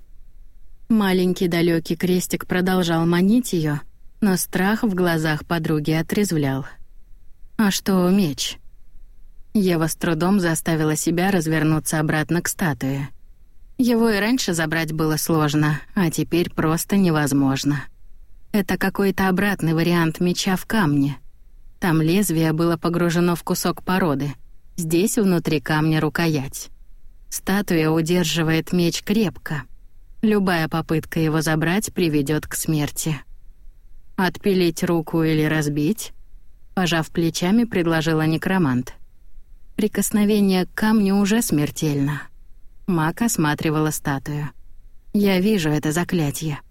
Маленький далекий крестик продолжал манить ее, но страх в глазах подруги отрезвлял. «А что меч?» Ева с трудом заставила себя развернуться обратно к статуе. Его и раньше забрать было сложно, а теперь просто невозможно. Это какой-то обратный вариант меча в камне. Там лезвие было погружено в кусок породы. Здесь внутри камня рукоять. Статуя удерживает меч крепко. Любая попытка его забрать приведет к смерти. «Отпилить руку или разбить?» Пожав плечами, предложила некромант. Прикосновение к камню уже смертельно. Мак осматривала статую. «Я вижу это заклятие.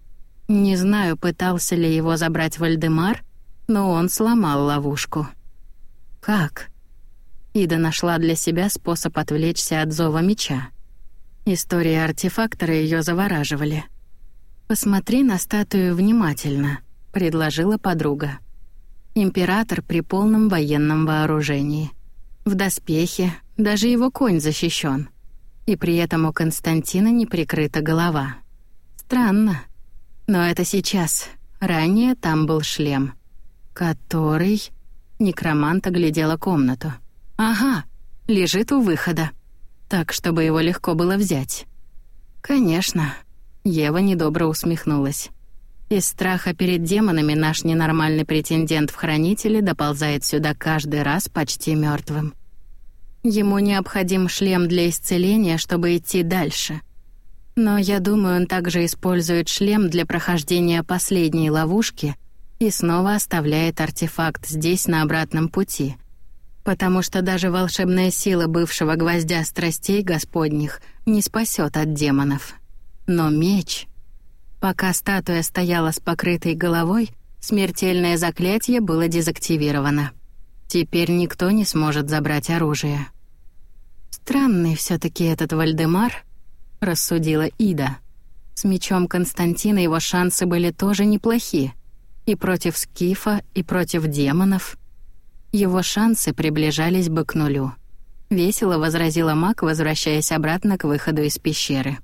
Не знаю, пытался ли его забрать Вальдемар, но он сломал ловушку». «Как?» Ида нашла для себя способ отвлечься от зова меча. Истории артефактора ее завораживали. «Посмотри на статую внимательно», — предложила подруга. Император при полном военном вооружении. В доспехе, даже его конь защищен. И при этом у Константина не прикрыта голова. Странно. Но это сейчас. Ранее там был шлем. Который... Некромант оглядела комнату. «Ага, лежит у выхода. Так, чтобы его легко было взять». «Конечно». Ева недобро усмехнулась. Из страха перед демонами наш ненормальный претендент в хранители доползает сюда каждый раз почти мертвым. Ему необходим шлем для исцеления, чтобы идти дальше. Но я думаю, он также использует шлем для прохождения последней ловушки и снова оставляет артефакт здесь на обратном пути. Потому что даже волшебная сила бывшего гвоздя страстей господних не спасет от демонов. Но меч... Пока статуя стояла с покрытой головой, смертельное заклятие было дезактивировано. Теперь никто не сможет забрать оружие. «Странный все таки этот Вальдемар», — рассудила Ида. С мечом Константина его шансы были тоже неплохи. И против Скифа, и против демонов. Его шансы приближались бы к нулю. Весело возразила маг, возвращаясь обратно к выходу из пещеры.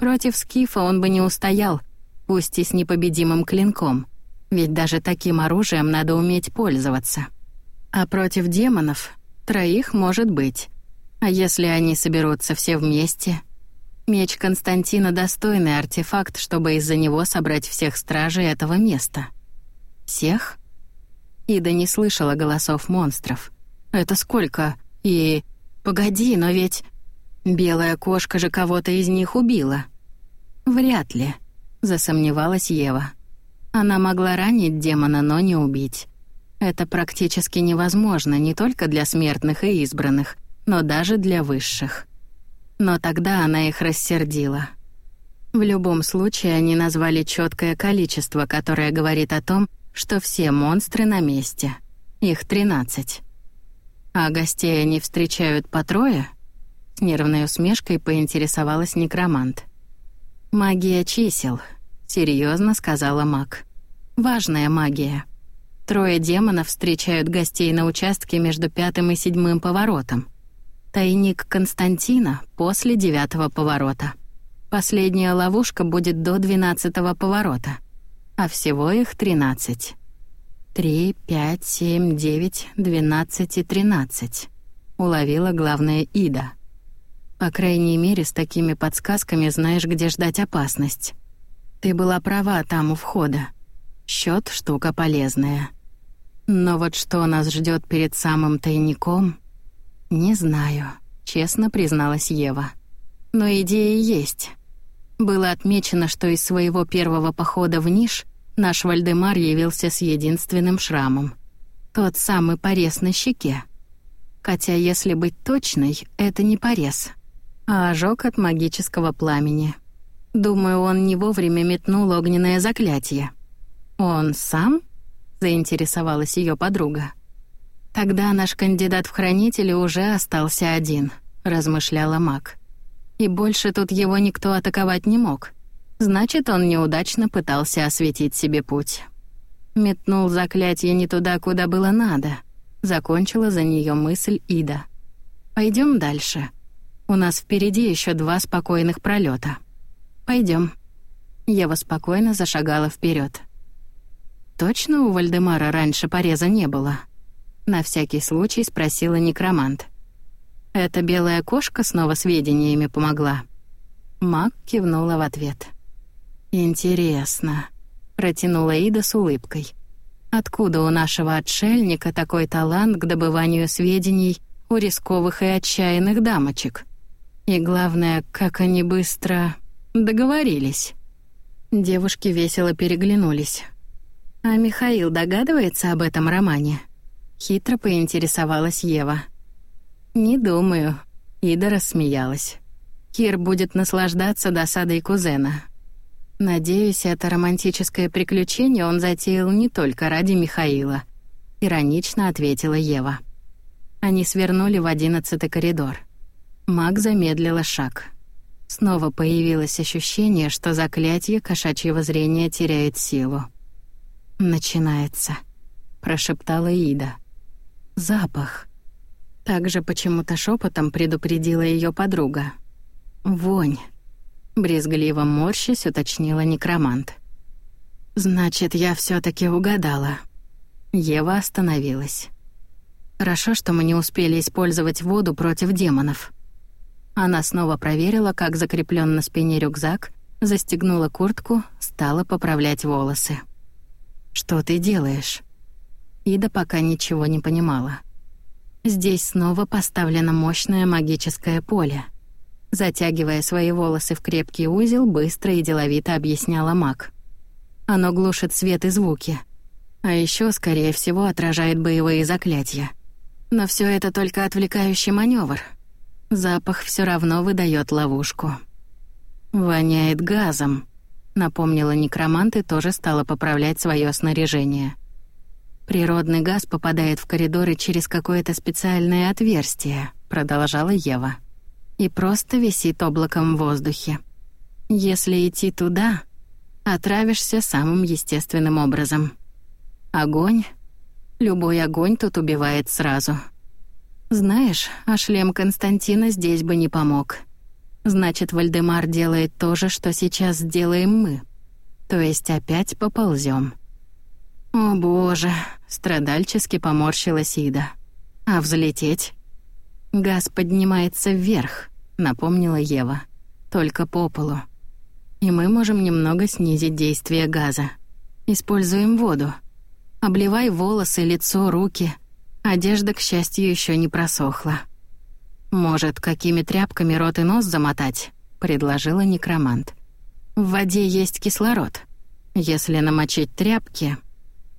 Против Скифа он бы не устоял, пусть и с непобедимым клинком, ведь даже таким оружием надо уметь пользоваться. А против демонов троих может быть. А если они соберутся все вместе? Меч Константина — достойный артефакт, чтобы из-за него собрать всех стражей этого места. Всех? Ида не слышала голосов монстров. Это сколько? И... Погоди, но ведь... Белая кошка же кого-то из них убила. «Вряд ли», — засомневалась Ева. Она могла ранить демона, но не убить. Это практически невозможно не только для смертных и избранных, но даже для высших. Но тогда она их рассердила. В любом случае, они назвали четкое количество, которое говорит о том, что все монстры на месте. Их 13. А гостей они встречают по трое? С нервной усмешкой поинтересовалась некромант. «Магия чисел», — серьезно сказала маг. «Важная магия. Трое демонов встречают гостей на участке между пятым и седьмым поворотом. Тайник Константина после девятого поворота. Последняя ловушка будет до двенадцатого поворота, а всего их тринадцать. Три, пять, семь, девять, двенадцать и тринадцать. Уловила главная Ида — по крайней мере, с такими подсказками знаешь, где ждать опасность. Ты была права там у входа. Счет штука полезная. Но вот что нас ждет перед самым тайником, не знаю, честно призналась Ева. Но идея есть. Было отмечено, что из своего первого похода в Ниш наш Вальдемар явился с единственным шрамом. Тот самый порез на щеке. Хотя, если быть точной, это не порез, а ожог от магического пламени. Думаю, он не вовремя метнул огненное заклятие. «Он сам?» — заинтересовалась ее подруга. «Тогда наш кандидат в хранители уже остался один», — размышляла маг. «И больше тут его никто атаковать не мог. Значит, он неудачно пытался осветить себе путь». Метнул заклятие не туда, куда было надо. Закончила за нее мысль Ида. Пойдем дальше. У нас впереди еще два спокойных пролета. Пойдем. Ева спокойно зашагала вперед. Точно у Вальдемара раньше пореза не было? На всякий случай спросила некромант. «Эта белая кошка снова сведениями помогла?» Мак кивнула в ответ. «Интересно», — протянула Ида с улыбкой. «Откуда у нашего отшельника такой талант к добыванию сведений у рисковых и отчаянных дамочек? И главное, как они быстро договорились». Девушки весело переглянулись. «А Михаил догадывается об этом романе?» Хитро поинтересовалась Ева. «Не думаю», — Ида рассмеялась. «Кир будет наслаждаться досадой кузена. Надеюсь, это романтическое приключение он затеял не только ради Михаила», — иронично ответила Ева. Они свернули в одиннадцатый коридор. Маг замедлила шаг. Снова появилось ощущение, что заклятие кошачьего зрения теряет силу. «Начинается», — прошептала Ида. «Запах». Также почему-то шепотом предупредила ее подруга. «Вонь», — брезгливо морщись уточнила некромант. «Значит, я все таки угадала». Ева остановилась. «Хорошо, что мы не успели использовать воду против демонов». Она снова проверила, как закреплен на спине рюкзак, застегнула куртку, стала поправлять волосы. «Что ты делаешь?» Ида пока ничего не понимала. Здесь снова поставлено мощное магическое поле. Затягивая свои волосы в крепкий узел, быстро и деловито объясняла маг. Оно глушит свет и звуки. А еще, скорее всего, отражает боевые заклятия. Но все это только отвлекающий маневр. Запах все равно выдает ловушку. «Воняет газом», напомнила некромант и тоже стала поправлять свое снаряжение. Природный газ попадает в коридоры через какое-то специальное отверстие, продолжала Ева. И просто висит облаком в воздухе. Если идти туда, отравишься самым естественным образом. Огонь? Любой огонь тут убивает сразу. Знаешь, а шлем Константина здесь бы не помог. Значит, Вальдемар делает то же, что сейчас сделаем мы. То есть опять поползем. О боже, страдальчески поморщилась Ида. А взлететь? Газ поднимается вверх, напомнила Ева. Только по полу. И мы можем немного снизить действие газа. Используем воду. Обливай волосы, лицо, руки. Одежда, к счастью, еще не просохла. «Может, какими тряпками рот и нос замотать?» — предложила некромант. «В воде есть кислород. Если намочить тряпки,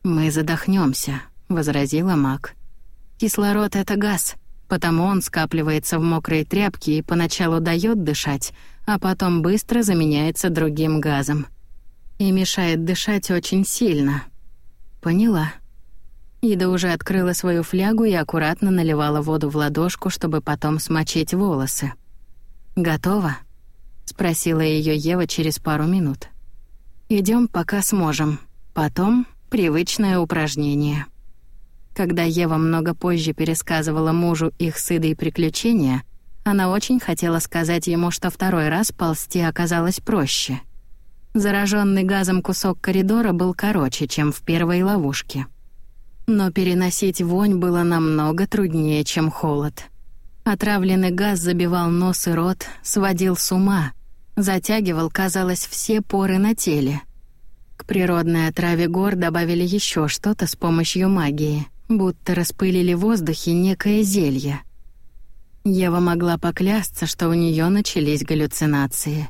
мы задохнемся, возразила маг. «Кислород — это газ, потому он скапливается в мокрой тряпке и поначалу дает дышать, а потом быстро заменяется другим газом. И мешает дышать очень сильно». «Поняла», Ида уже открыла свою флягу и аккуратно наливала воду в ладошку, чтобы потом смочить волосы. «Готово?» — спросила ее Ева через пару минут. Идем, пока сможем. Потом привычное упражнение». Когда Ева много позже пересказывала мужу их с Идой приключения, она очень хотела сказать ему, что второй раз ползти оказалось проще. Зараженный газом кусок коридора был короче, чем в первой ловушке. Но переносить вонь было намного труднее, чем холод. Отравленный газ забивал нос и рот, сводил с ума, затягивал, казалось, все поры на теле. К природной отраве гор добавили еще что-то с помощью магии, будто распылили в воздухе некое зелье. Ева могла поклясться, что у нее начались галлюцинации.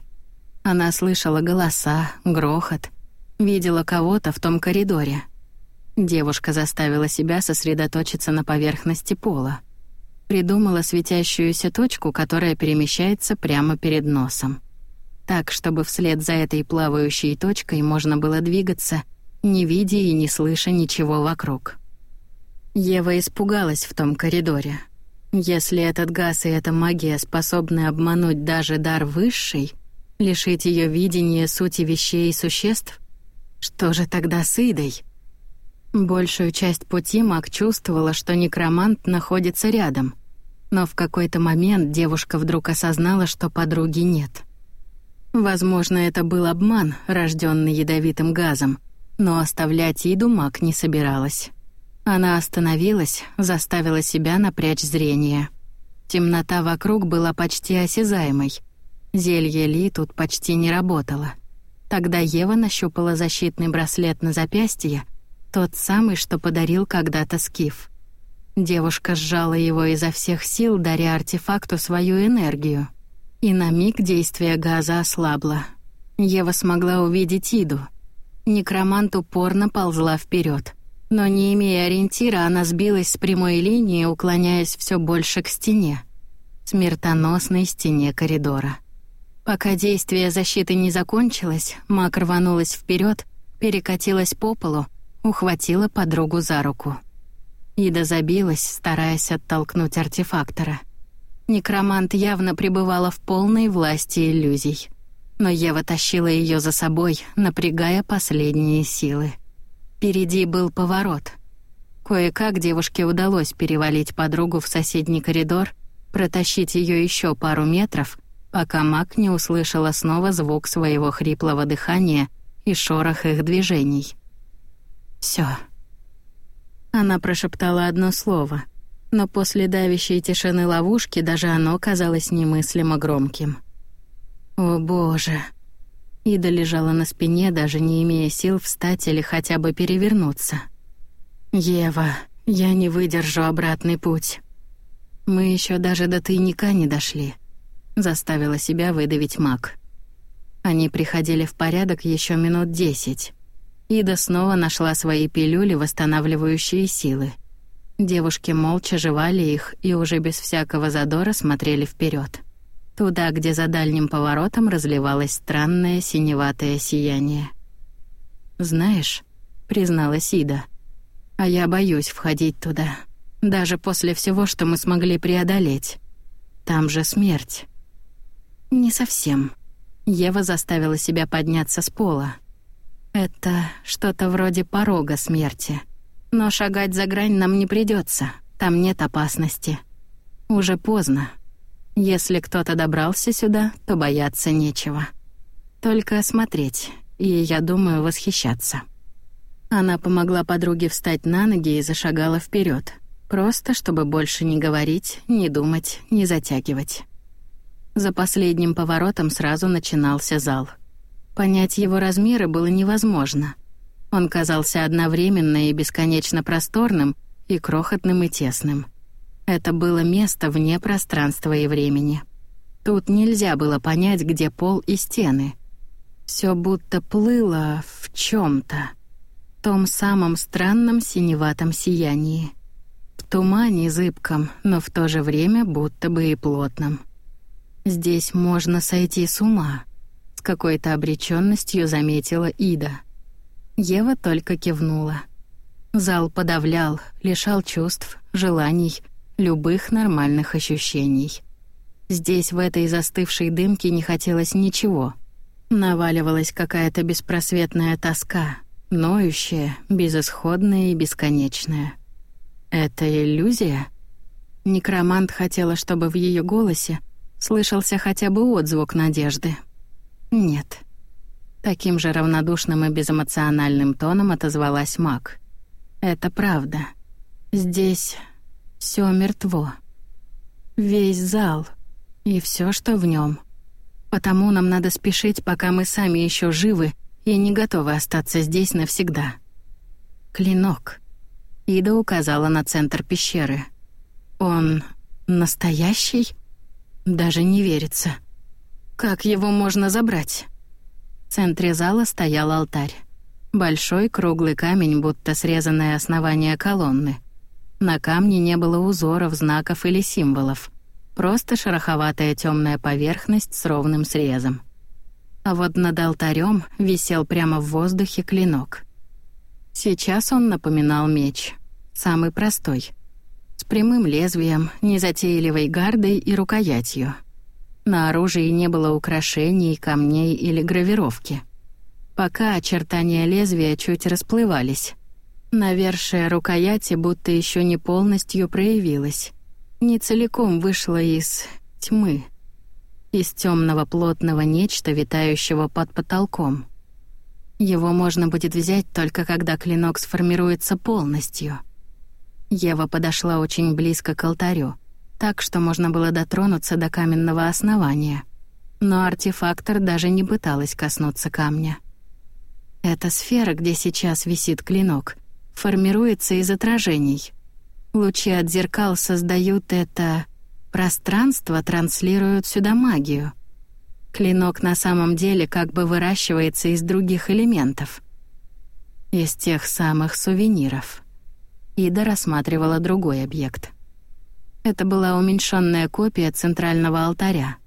Она слышала голоса, грохот, видела кого-то в том коридоре. Девушка заставила себя сосредоточиться на поверхности пола. Придумала светящуюся точку, которая перемещается прямо перед носом. Так, чтобы вслед за этой плавающей точкой можно было двигаться, не видя и не слыша ничего вокруг. Ева испугалась в том коридоре. Если этот газ и эта магия способны обмануть даже дар высший, лишить ее видения сути вещей и существ, что же тогда с Идой? Большую часть пути Мак чувствовала, что некромант находится рядом, но в какой-то момент девушка вдруг осознала, что подруги нет. Возможно, это был обман, рожденный ядовитым газом, но оставлять Иду Мак не собиралась. Она остановилась, заставила себя напрячь зрение. Темнота вокруг была почти осязаемой. Зелье Ли тут почти не работало. Тогда Ева нащупала защитный браслет на запястье, тот самый, что подарил когда-то Скиф. Девушка сжала его изо всех сил, даря артефакту свою энергию. И на миг действие газа ослабло. Ева смогла увидеть Иду. Некромант упорно ползла вперед. Но не имея ориентира, она сбилась с прямой линии, уклоняясь все больше к стене. Смертоносной стене коридора. Пока действие защиты не закончилось, Мак рванулась вперед, перекатилась по полу, ухватила подругу за руку. Ида забилась, стараясь оттолкнуть артефактора. Некромант явно пребывала в полной власти иллюзий. Но Ева тащила ее за собой, напрягая последние силы. Впереди был поворот. Кое-как девушке удалось перевалить подругу в соседний коридор, протащить ее еще пару метров, пока маг не услышала снова звук своего хриплого дыхания и шорох их движений. Все. Она прошептала одно слово, но после давящей тишины ловушки даже оно казалось немыслимо громким. «О боже!» Ида лежала на спине, даже не имея сил встать или хотя бы перевернуться. «Ева, я не выдержу обратный путь. Мы еще даже до тайника не дошли», — заставила себя выдавить маг. Они приходили в порядок еще минут десять. Ида снова нашла свои пилюли, восстанавливающие силы. Девушки молча жевали их и уже без всякого задора смотрели вперед туда, где за дальним поворотом разливалось странное синеватое сияние. «Знаешь», — призналась Ида, — «а я боюсь входить туда, даже после всего, что мы смогли преодолеть. Там же смерть». «Не совсем». Ева заставила себя подняться с пола. «Это что-то вроде порога смерти. Но шагать за грань нам не придется, там нет опасности. Уже поздно». Если кто-то добрался сюда, то бояться нечего. Только смотреть и, я думаю, восхищаться. Она помогла подруге встать на ноги и зашагала вперед, просто чтобы больше не говорить, не думать, не затягивать. За последним поворотом сразу начинался зал. Понять его размеры было невозможно. Он казался одновременно и бесконечно просторным, и крохотным и тесным. Это было место вне пространства и времени. Тут нельзя было понять, где пол и стены. Все будто плыло в чем то том самом странном синеватом сиянии. В тумане зыбком, но в то же время будто бы и плотном. Здесь можно сойти с ума, с какой-то обреченностью заметила Ида. Ева только кивнула. Зал подавлял, лишал чувств, желаний, любых нормальных ощущений. Здесь, в этой застывшей дымке, не хотелось ничего. Наваливалась какая-то беспросветная тоска, ноющая, безысходная и бесконечная. Это иллюзия? Некромант хотела, чтобы в ее голосе слышался хотя бы отзвук надежды. Нет. Таким же равнодушным и безэмоциональным тоном отозвалась Мак. Это правда. Здесь все мертво. Весь зал и все, что в нем. Потому нам надо спешить, пока мы сами еще живы и не готовы остаться здесь навсегда. Клинок. Ида указала на центр пещеры. Он настоящий? Даже не верится. Как его можно забрать? Центре зала стоял алтарь. Большой круглый камень, будто срезанное основание колонны. На камне не было узоров, знаков или символов. Просто шероховатая темная поверхность с ровным срезом. А вот над алтарем висел прямо в воздухе клинок. Сейчас он напоминал меч. Самый простой. С прямым лезвием, незатейливой гардой и рукоятью. На оружии не было украшений, камней или гравировки. Пока очертания лезвия чуть расплывались. Навершие рукояти будто еще не полностью проявилась. Не целиком вышла из тьмы. Из темного плотного нечто, витающего под потолком. Его можно будет взять только когда клинок сформируется полностью. Ева подошла очень близко к алтарю, так что можно было дотронуться до каменного основания. Но артефактор даже не пыталась коснуться камня. Эта сфера, где сейчас висит клинок, формируется из отражений. Лучи от зеркал создают это... Пространство транслируют сюда магию. Клинок на самом деле как бы выращивается из других элементов. Из тех самых сувениров. Ида рассматривала другой объект. Это была уменьшенная копия центрального алтаря.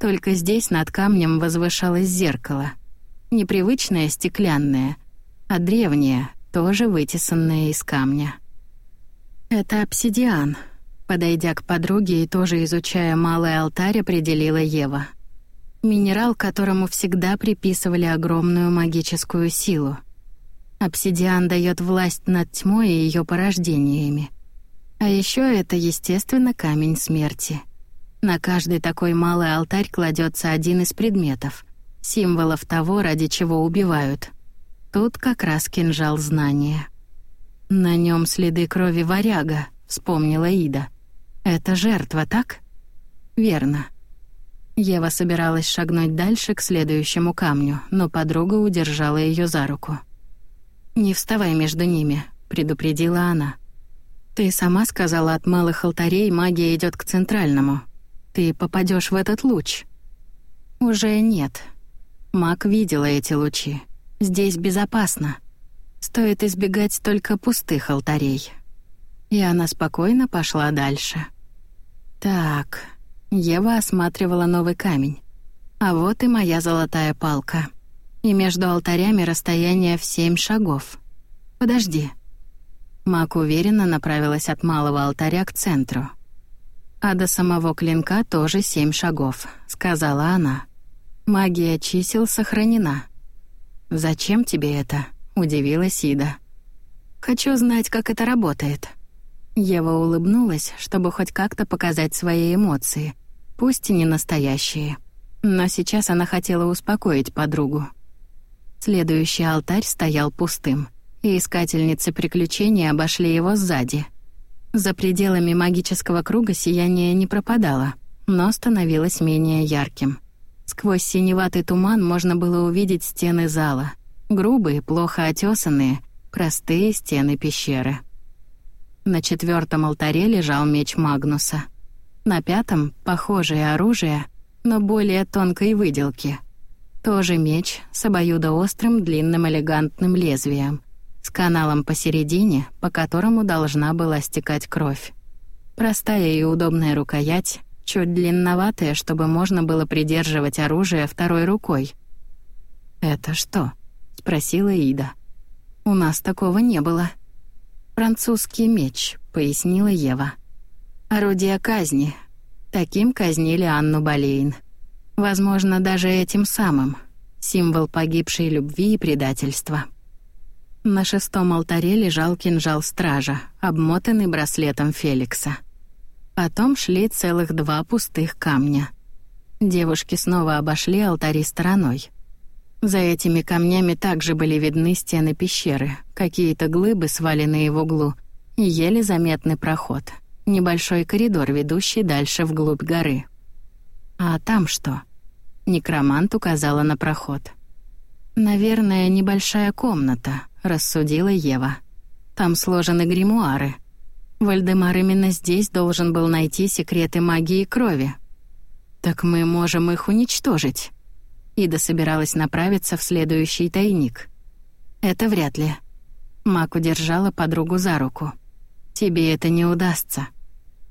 Только здесь над камнем возвышалось зеркало — Непривычное стеклянное, а древнее, тоже вытесанное из камня. «Это обсидиан», — подойдя к подруге и тоже изучая малый алтарь, определила Ева. Минерал, которому всегда приписывали огромную магическую силу. Обсидиан дает власть над тьмой и ее порождениями. А еще это, естественно, камень смерти. На каждый такой малый алтарь кладется один из предметов символов того, ради чего убивают. Тут как раз кинжал знания. На нем следы крови варяга, вспомнила Ида. Это жертва, так? Верно. Ева собиралась шагнуть дальше к следующему камню, но подруга удержала ее за руку. «Не вставай между ними», — предупредила она. «Ты сама сказала, от малых алтарей магия идет к центральному. Ты попадешь в этот луч». «Уже нет», Мак видела эти лучи. Здесь безопасно. Стоит избегать только пустых алтарей. И она спокойно пошла дальше. Так, Ева осматривала новый камень. А вот и моя золотая палка. И между алтарями расстояние в семь шагов. Подожди. Мак уверенно направилась от малого алтаря к центру. А до самого клинка тоже семь шагов, сказала она. Магия чисел сохранена. «Зачем тебе это?» — удивилась Ида. «Хочу знать, как это работает». Ева улыбнулась, чтобы хоть как-то показать свои эмоции, пусть и не настоящие. Но сейчас она хотела успокоить подругу. Следующий алтарь стоял пустым, и искательницы приключений обошли его сзади. За пределами магического круга сияние не пропадало, но становилось менее ярким — Сквозь синеватый туман можно было увидеть стены зала. Грубые, плохо отесанные, простые стены пещеры. На четвертом алтаре лежал меч Магнуса. На пятом — похожее оружие, но более тонкой выделки. Тоже меч с обоюдоострым длинным элегантным лезвием, с каналом посередине, по которому должна была стекать кровь. Простая и удобная рукоять, чуть длинноватая, чтобы можно было придерживать оружие второй рукой. «Это что?» — спросила Ида. «У нас такого не было». «Французский меч», — пояснила Ева. «Орудие казни. Таким казнили Анну Болейн. Возможно, даже этим самым. Символ погибшей любви и предательства». На шестом алтаре лежал кинжал стража, обмотанный браслетом Феликса. Потом шли целых два пустых камня. Девушки снова обошли алтари стороной. За этими камнями также были видны стены пещеры, какие-то глыбы, сваленные в углу, и еле заметный проход. Небольшой коридор, ведущий дальше вглубь горы. «А там что?» Некромант указала на проход. «Наверное, небольшая комната», — рассудила Ева. «Там сложены гримуары». Вальдемар именно здесь должен был найти секреты магии крови. Так мы можем их уничтожить. Ида собиралась направиться в следующий тайник. «Это вряд ли». Мак удержала подругу за руку. «Тебе это не удастся.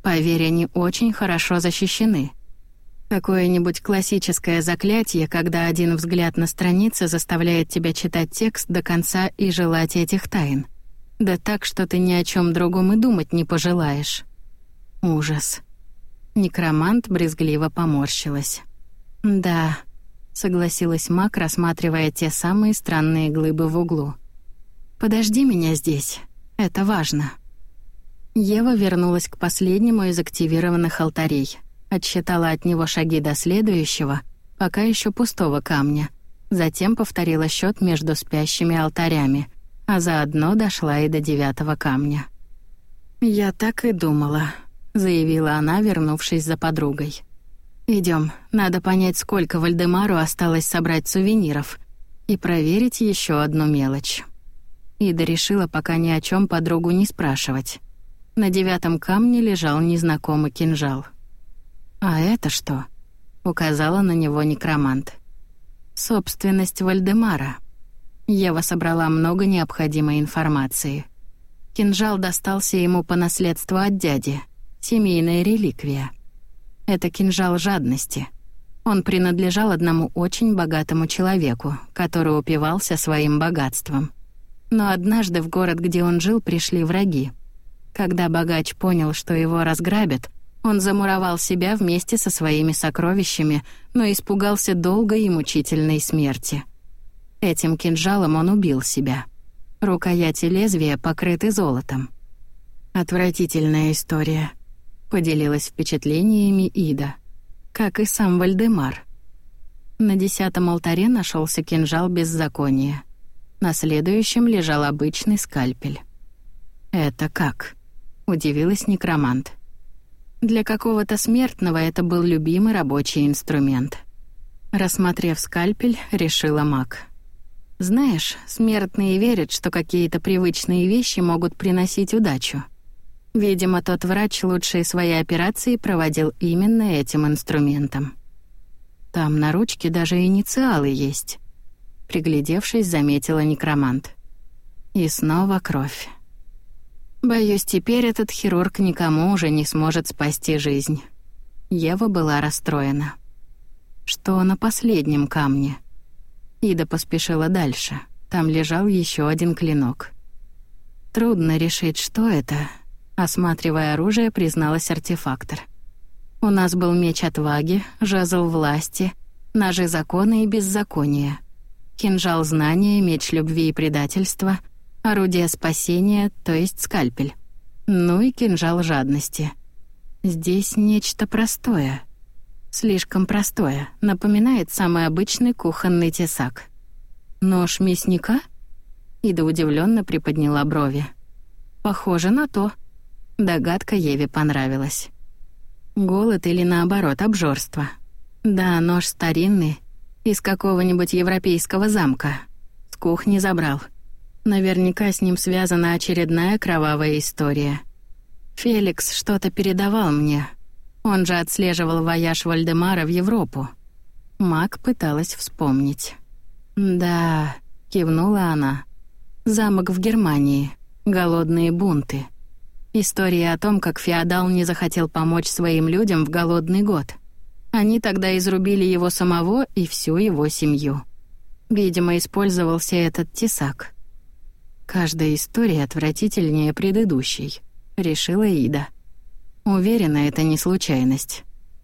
Поверь, они очень хорошо защищены. Какое-нибудь классическое заклятие, когда один взгляд на страницы заставляет тебя читать текст до конца и желать этих тайн. Да так, что ты ни о чем другом и думать не пожелаешь. Ужас. Некромант брезгливо поморщилась. «Да», — согласилась Мак, рассматривая те самые странные глыбы в углу. «Подожди меня здесь. Это важно». Ева вернулась к последнему из активированных алтарей — Отсчитала от него шаги до следующего, пока еще пустого камня. Затем повторила счет между спящими алтарями, а заодно дошла и до девятого камня. «Я так и думала», — заявила она, вернувшись за подругой. Идем, надо понять, сколько Вальдемару осталось собрать сувениров и проверить еще одну мелочь». Ида решила пока ни о чем подругу не спрашивать. На девятом камне лежал незнакомый кинжал — «А это что?» — указала на него некромант. «Собственность Вальдемара». Ева собрала много необходимой информации. Кинжал достался ему по наследству от дяди. Семейная реликвия. Это кинжал жадности. Он принадлежал одному очень богатому человеку, который упивался своим богатством. Но однажды в город, где он жил, пришли враги. Когда богач понял, что его разграбят, он замуровал себя вместе со своими сокровищами, но испугался долгой и мучительной смерти. Этим кинжалом он убил себя. Рукояти лезвия покрыты золотом. Отвратительная история. Поделилась впечатлениями Ида. Как и сам Вальдемар. На десятом алтаре нашелся кинжал беззакония. На следующем лежал обычный скальпель. «Это как?» — удивилась некромант. Для какого-то смертного это был любимый рабочий инструмент. Рассмотрев скальпель, решила маг. Знаешь, смертные верят, что какие-то привычные вещи могут приносить удачу. Видимо, тот врач лучшие свои операции проводил именно этим инструментом. Там на ручке даже инициалы есть. Приглядевшись, заметила некромант. И снова кровь. Боюсь, теперь этот хирург никому уже не сможет спасти жизнь. Ева была расстроена. Что на последнем камне? Ида поспешила дальше. Там лежал еще один клинок. Трудно решить, что это. Осматривая оружие, призналась артефактор. У нас был меч отваги, жезл власти, ножи закона и беззакония, кинжал знания, меч любви и предательства — орудие спасения, то есть скальпель. Ну и кинжал жадности. Здесь нечто простое. Слишком простое, напоминает самый обычный кухонный тесак. Нож мясника? Ида удивленно приподняла брови. Похоже на то. Догадка Еве понравилась. Голод или наоборот обжорство. Да, нож старинный, из какого-нибудь европейского замка. С кухни забрал. Наверняка с ним связана очередная кровавая история. Феликс что-то передавал мне. Он же отслеживал вояж Вальдемара в Европу. Мак пыталась вспомнить. «Да», — кивнула она. «Замок в Германии. Голодные бунты. История о том, как феодал не захотел помочь своим людям в голодный год. Они тогда изрубили его самого и всю его семью. Видимо, использовался этот тесак. Каждая история отвратительнее предыдущей, решила Ида. Уверена, это не случайность.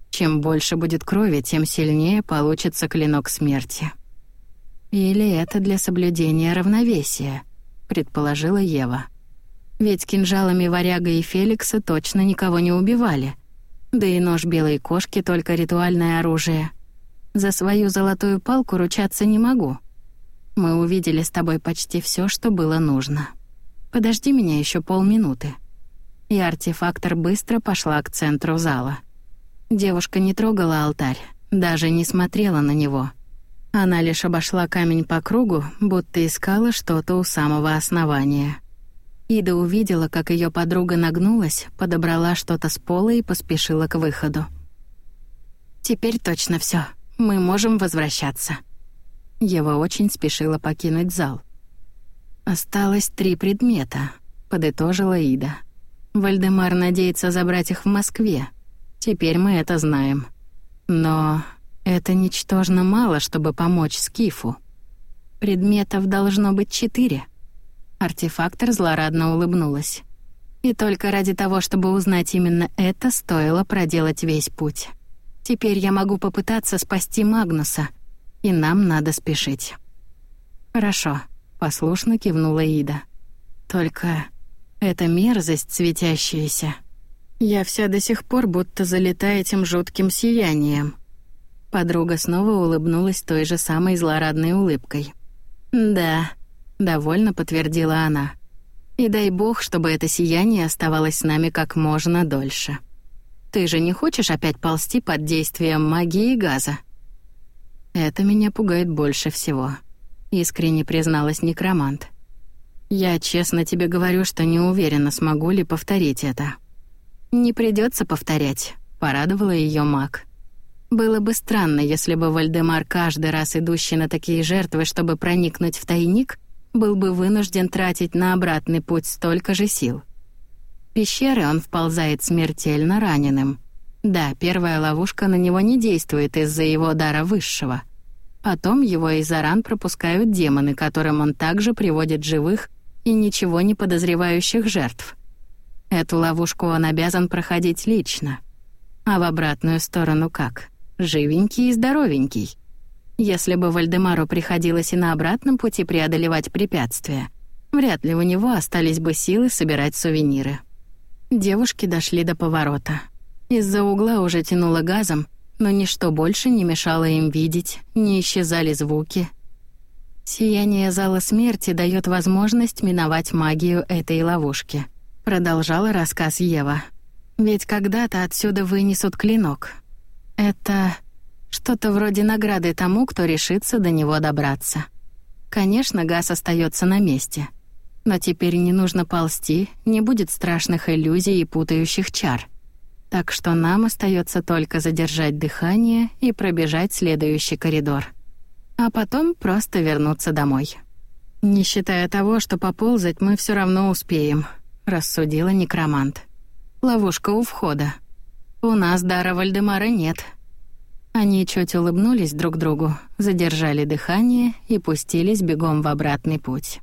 Чем больше будет крови, тем сильнее получится клинок смерти. Или это для соблюдения равновесия, предположила Ева. Ведь кинжалами Варяга и Феликса точно никого не убивали. Да и нож белой кошки только ритуальное оружие. За свою золотую палку ручаться не могу. Мы увидели с тобой почти все, что было нужно. Подожди меня еще полминуты». И артефактор быстро пошла к центру зала. Девушка не трогала алтарь, даже не смотрела на него. Она лишь обошла камень по кругу, будто искала что-то у самого основания. Ида увидела, как ее подруга нагнулась, подобрала что-то с пола и поспешила к выходу. «Теперь точно все. Мы можем возвращаться», Ева очень спешила покинуть зал. «Осталось три предмета», — подытожила Ида. «Вальдемар надеется забрать их в Москве. Теперь мы это знаем. Но это ничтожно мало, чтобы помочь Скифу. Предметов должно быть четыре». Артефактор злорадно улыбнулась. И только ради того, чтобы узнать именно это, стоило проделать весь путь. Теперь я могу попытаться спасти Магнуса, и нам надо спешить. «Хорошо», — послушно кивнула Ида. «Только эта мерзость светящаяся. Я вся до сих пор будто залита этим жутким сиянием». Подруга снова улыбнулась той же самой злорадной улыбкой. «Да», — довольно подтвердила она. И дай бог, чтобы это сияние оставалось с нами как можно дольше. Ты же не хочешь опять ползти под действием магии и газа? Это меня пугает больше всего, искренне призналась некромант. Я честно тебе говорю, что не уверена, смогу ли повторить это. Не придется повторять, порадовала ее маг. Было бы странно, если бы Вальдемар каждый раз идущий на такие жертвы, чтобы проникнуть в тайник, был бы вынужден тратить на обратный путь столько же сил. В пещеры он вползает смертельно раненым. Да, первая ловушка на него не действует из-за его дара высшего. Потом его из ран пропускают демоны, которым он также приводит живых и ничего не подозревающих жертв. Эту ловушку он обязан проходить лично. А в обратную сторону как? Живенький и здоровенький. Если бы Вальдемару приходилось и на обратном пути преодолевать препятствия, вряд ли у него остались бы силы собирать сувениры. Девушки дошли до поворота. Из-за угла уже тянуло газом, но ничто больше не мешало им видеть, не исчезали звуки. «Сияние зала смерти дает возможность миновать магию этой ловушки», — продолжала рассказ Ева. «Ведь когда-то отсюда вынесут клинок. Это что-то вроде награды тому, кто решится до него добраться. Конечно, газ остается на месте. Но теперь не нужно ползти, не будет страшных иллюзий и путающих чар. Так что нам остается только задержать дыхание и пробежать следующий коридор. А потом просто вернуться домой. Не считая того, что поползать мы все равно успеем, рассудила некромант. Ловушка у входа. У нас дара Вальдемара нет, они чуть улыбнулись друг другу, задержали дыхание и пустились бегом в обратный путь.